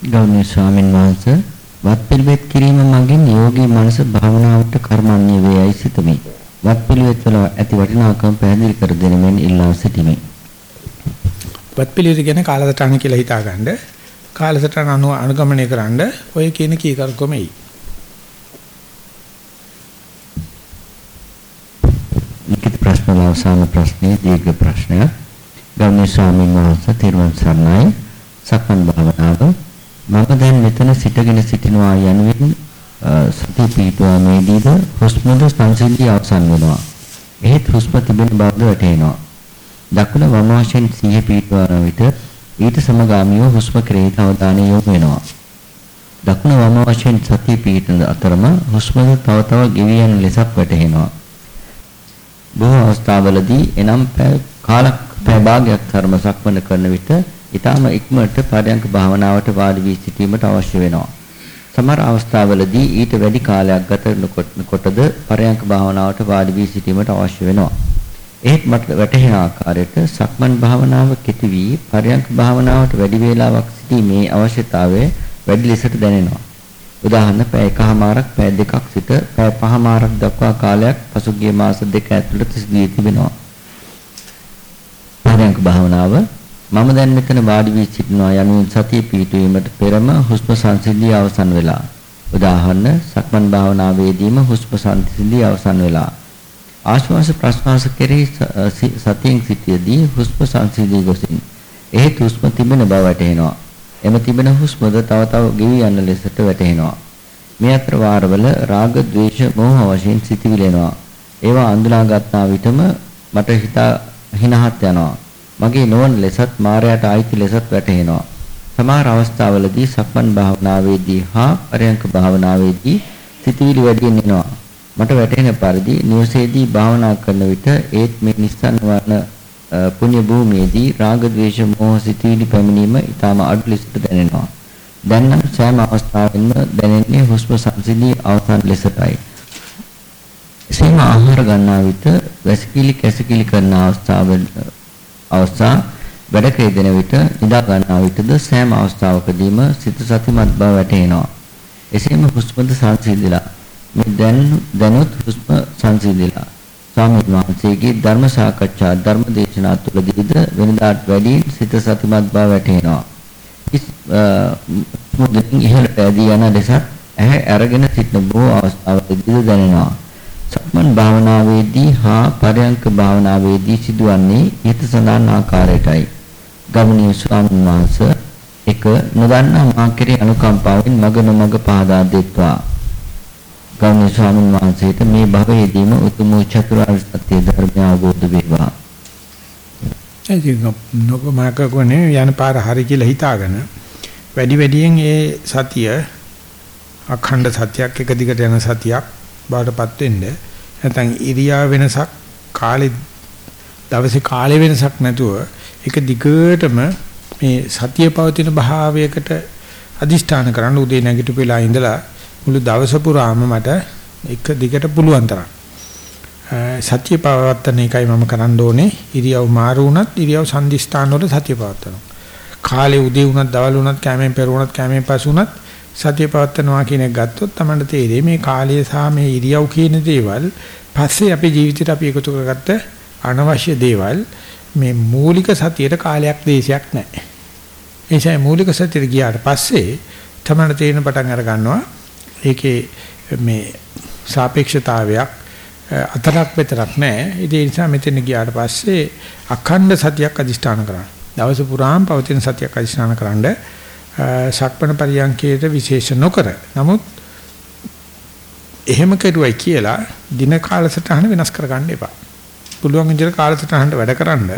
B: ගෞරවනීය ස්වාමීන් වහන්සේ වත් පිළිවෙත් කිරීම මගින් යෝගී මනස භාවනාවට කර්මන්නේ වේයයි සිතමි. වත් පිළිවෙත් වල ඇති වටිනාකම පැහැදිලි කර දෙන මෙන් ඉල්ලා සිටිමි.
A: වත් පිළිවෙත කියන්නේ කාලසටහන කියලා හිතාගන්න. කාලසටහන අනුව අනුගමනය කරන්න ඔය කියන කීකරුකම එයි.
B: ලිඛිත ප්‍රශ්න වල අවසාන ප්‍රශ්නේ දීර්ඝ ප්‍රශ්නයක්. ගෞරවනීය ස්වාමීන් වහන්සේ තිරුවන් සරණයි. සක්මන් භාවනාව මම දැන් මෙතන සිටගෙන සිටිනවා යනුවෙන් සති පීඨාමේදීද හුස්මද සංසිද්ධිය අවසන් වෙනවා. එහෙත් හුස්ම තිබෙන බවද වැටහෙනවා. දකුණ වම වශයෙන් සිහිය පීඨවන විට ඊට සමගාමීව හුස්ම කෙරෙහි අවධානය යොමු වෙනවා. දකුණ වම වශයෙන් සතිය පීඨන අතරම හුස්මද තව තව ගෙවි යන ලෙසක් වැටහෙනවා. බොහෝ අවස්ථාවලදී එනම් කාලක් පැය භාගයක් ධර්ම සක්මන කරන විට ඊටම ඉක්මනට පරයන්ක භාවනාවට වාඩි වී සිටීමට අවශ්‍ය වෙනවා. සමහර අවස්ථාවලදී ඊට වැඩි කාලයක් ගත කොටද පරයන්ක භාවනාවට වාඩි වී සිටීමට අවශ්‍ය වෙනවා. ඒත් මට වැටහෙන ආකාරයට සක්මන් භාවනාව කෙටි වී පරයන්ක භාවනාවට වැඩි වේලාවක් සිටීමේ අවශ්‍යතාවය වැඩි ලෙසට දැනෙනවා. උදාහරණ පැය එකහමාරක් පැය දෙකක් සිට පැය පහමාරක් දක්වා කාලයක් පසුගිය මාස දෙක ඇතුළත සිදුවී තිබෙනවා. පරයන්ක භාවනාව මම දැන් මෙතන වාඩි වී සිටිනවා යනුවෙන් සතිය පිහිටුවීමට පෙරම හුස්ම සංසිඳී අවසන් වෙලා. උදාහරණ සක්මන් භාවනාවේදීම හුස්ම සංසිඳී අවසන් වෙලා. ආශ්වාස ප්‍රශ්වාස කෙරෙහි සතියෙන් සිටියේදී හුස්ම සංසිඳී ගොසින් ඒ හුස්ම තිබෙන බව වැටහෙනවා. එම තිබෙන හුස්මද තව තව ගෙවි යන ලෙසට වැටහෙනවා. මේ අතර වාරවල රාග, ద్వේෂ, මෝහ වශයෙන් සිතිවිලි එනවා. ඒවා අඳුනාගත්තා විටම මට හිත හිනහත් යනවා. මගේ නොවන ලෙසත් මායයට ආйти ලෙසත් වැටහෙනවා. සමහර අවස්ථාවලදී සක්මන් භාවනාවේදී හා පරයන්ක භාවනාවේදී සිතවිලි වැඩියෙන් එනවා. මට වැටෙන පරිදි නිවසේදී භාවනා කරන විට ඒත් මේ නිස්සන් වන පුණ්‍ය භූමියේදී රාග ద్వේෂ මෝහ සිතීලි පැමිණීම ඊටම අඩු ලෙසට දැනෙනවා. දැන් නම් සෑම අවස්ථාවෙන්ම දැනෙන්නේ හුස්ම සංසිඳී අවසන් ලෙසටයි. එසේම ආහාර ගන්නා විට වැසිකිලි කැසිකිලි කරන අවස්ථාව අවස්ථා වැඩ කෙරෙන විට නිදා ගන්නා විටද සෑම අවස්ථාවකදීම සිත සතිමත් බව වැටහෙනවා. එසේම හුස්මද සංසිඳිලා මේ දැන් දැනුත් හුස්ම සංසිඳිලා ස්වාමීන් වහන්සේගේ ධර්ම සාකච්ඡා ධර්ම දේශනා තුළදීද වෙනදාට වැඩියෙන් සිත සතිමත් බව වැටහෙනවා. මුදින් ඉහළට ඇදී යන ලෙසත් ඇහැ අරගෙන සිටින බොහෝ අවස්ථාවලදී දැනෙනවා. සක්මන් භාවනාවේදී හා පරයන්ක භාවනාවේදී සිදුවන්නේ ඊට සඳහන් ආකාරයටයි. ගමනීය ස්වාමීන් වහන්සේ එක නොදන්නා මා කෙරේ අනුකම්පාවෙන් මග නොමග පහදා දෙත්වා. ගෞරවනීය ස්වාමීන් වහන්සේට මේ භවයේදීම උතුම් චතුරාර්ය සත්‍ය ධර්මය අවබෝධ වේවා.
A: ඒක නොකමකකෝනේ යන පාර හරි කියලා හිතාගෙන වැඩි වැඩියෙන් ඒ සතිය අඛණ්ඩ සත්‍යයක් එක දිගට යන සතියක් බාටපත් වෙන්න නැත්නම් ඉරියා වෙනසක් කාලේ දවසේ කාලේ වෙනසක් නැතුව එක දිගටම මේ සතිය පවතින භාවයකට අදිෂ්ඨාන කරන්න උදේ නැගිටපු වෙලා ඉඳලා මුළු දවස පුරාම මට එක දිගට පුළුවන් තරම්. සත්‍ය පවත්තන එකයි මම කරන්න ඕනේ. ඉරියව් මාරු වුණත් ඉරියව් සංදිස්ථාන වල සත්‍ය පවත්තනවා කාලේ උදේ වුණත් දවල් වුණත් කැමෙන් පෙර වුණත් කැමෙන් පසු වුණත් සත්‍ය පවත්තනවා කියන එක ගත්තොත් තමයි තේරෙන්නේ මේ කාලය සහ මේ ඉරියව් කියන දේවල් පස්සේ අපේ ජීවිතේට අපි එකතු කරගත්ත අනවශ්‍ය දේවල් මේ මූලික සතියට කාලයක් දේශයක් නැහැ. ඒ නිසා මූලික සතියට ගියාට පස්සේ තමයි තේරෙන පටන් අර ගන්නවා ඒකේ මේ සාපේක්ෂතාවයක් අතරක් මෙතරක් නැහැ. ඒ නිසා මෙතන ගියාට පස්සේ අඛණ්ඩ සතියක් අදිෂ්ඨාන කරන්න. දවස පුරාම පවතින සතියක් අදිෂ්ඨාන කරන්න සක්පන පරියන්කේට විශේෂ නොකර. නමුත් එහෙම කෙරුවයි කියලා දින කාලසටහන වෙනස් කරගන්න එපා. පුළුවන් විදිහට කාලසටහනට වැඩකරන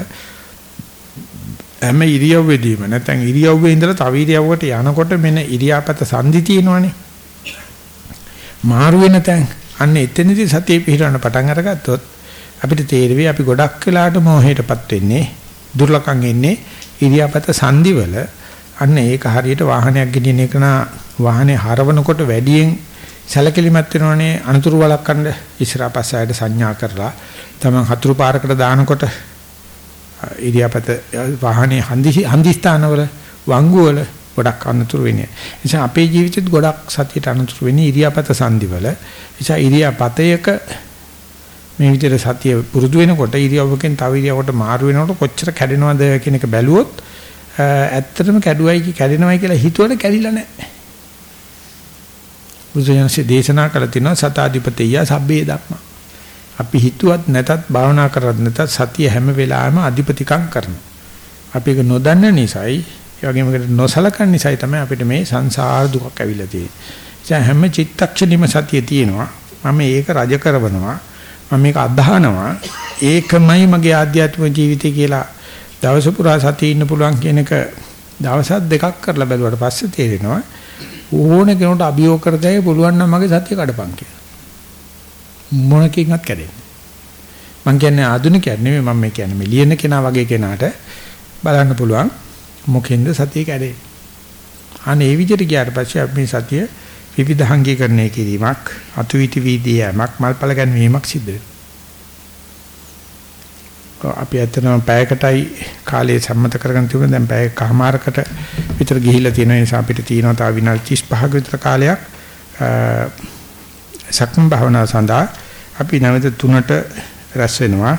A: හැම ඉරියව්වෙදීම නැත්නම් ඉරියව්වේ ඉඳලා තව ඉරියව්වකට යනකොට මෙන්න ඉරියාපත සංදි තියෙනවනේ. මාරු වෙන තැන්. අන්න එතනදී සතිය පිහිටවන්න පටන් අරගත්තොත් අපිට තේරෙවි අපි ගොඩක් වෙලාට මොහේටපත් වෙන්නේ දුර්ලකම් එන්නේ ඉරියාපත සංදිවල අන්න ඒක හරියට වාහනයක් ගෙනියන එක නා වාහනේ හරවනකොට වැඩියෙන් සැලකිලිමත් වෙනවනේ අනතුරු වළක්වන්න. ඉස්සරහා පස්සට සංඥා කරලා තමන් හතුරු පාරකට දානකොට ඉරියාපත වාහනේ හන්දි හන්දි ස්ථානවල වංගුවල ගොඩක් අනතුරු වෙන්නේ. නිසා අපේ ජීවිතෙත් ගොඩක් සතියට අනතුරු වෙන්නේ ඉරියාපත සංදිවල. නිසා ඉරියාපතයක මේ විදිහට සතිය පුරුදු වෙනකොට ඉරියව්වකින් තව ඉරියව්වට මාරු වෙනකොට කොච්චර කැඩෙනවද කියන එක බැලුවොත් ඇත්තටම කැඩුවයි කැඩෙනවයි කියලා හිතුවට කැඩිලා නැහැ. බුදුසසුනේ දේශනා කළ තිනවා සතාධිපතිය සබ්බේ ධම්මා. අපි හිතුවත් නැතත් භාවනා කරත් නැතත් සතිය හැම වෙලාවෙම අධිපතිකම් කරනවා. අපි ඒක නොදන්න නිසායි ඒ වගේම ඒකට නොසලකන නිසායි තමයි අපිට මේ සංසාර දුකක් ඇවිල්ලා තියෙන්නේ. හැම චිත්තක්ෂණෙම සතිය තියෙනවා. මම ඒක රජ කරවනවා. මම මේක අදහනවා. ඒකමයි මගේ ආධ්‍යාත්මික ජීවිතය කියලා දවස පුරා සතිය ඉන්න පුළුවන් කියන එක දවසක් දෙකක් කරලා බැලුවට පස්සේ තේරෙනවා ඕන කෙනෙකුට අභියෝග කරතයි පුළුවන් නම් මගේ සතිය කඩපන් කියලා. මොනකින්වත් කැඩෙන්නේ. මම කියන්නේ ආධුනිකයන් නෙමෙයි මම කියන්නේ මේ ලියන කෙනා වගේ කෙනාට බලන්න පුළුවන් මොකෙන්ද සතිය කැඩේ. අනේ ඒ විදිහට ගියාට පස්සේ අපි මේ සතිය විවිධාංගීකරණය කිරීමක්, අතුවිති වීදියාවක්, මල්පල ගැනීමක් සිද්ධ වෙනවා. අපි ඇත්තටම පැයකටයි කාලය සම්මත කරගෙන තිබුණා. දැන් පැයකමාරකට විතර ගිහිල්ලා තියෙන නිසා අපිට තියෙනවා තව විනාඩි 35ක විතර කාලයක්. සක්ම භාවනාව සඳහා අපි නැවත තුනට රැස් වෙනවා.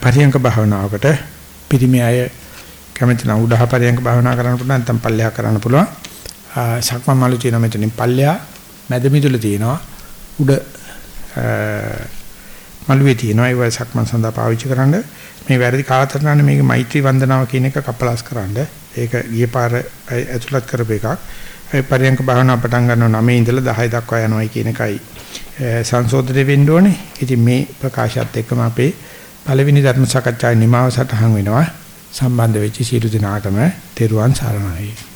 A: පරියංක භාවනාවකට. පිරිමි අය කැමති නම් උඩහ පරියංක භාවනා කරන්න පුළුවන් නැත්නම් පල්ලෙහා කරන්න පුළුවන්. සක්ම මලු තියෙන මෙතනින් පල්ලෙහා. මැද මිදුල තියෙනවා. උඩ මළුවේ තියෙනවා. ඒ වගේ සක්මන් සඳහා පාවිච්චි කරන්න. මේ වැරදි කාලතරණනේ මේක මෛත්‍රී වන්දනාව කියන එක කපලාස් කරන්න. ඒක ගිය පාර ඇතුළත් කරපු එකක්. ඒ පරියංක භාවනාව පටන් ගන්නවා 9 ඉඳලා 10 දක්වා යනවායි කියන එකයි සංශෝධනය වෙන්න ඕනේ. ඉතින් මේ ප්‍රකාශයත් එක්කම අපේ පළවෙනි ධර්ම සාකච්ඡාවේ නිමාව සටහන් වෙනවා. සම්බන්ධ වෙච්ච සියලු දෙනාටම තෙරුවන් සරණයි.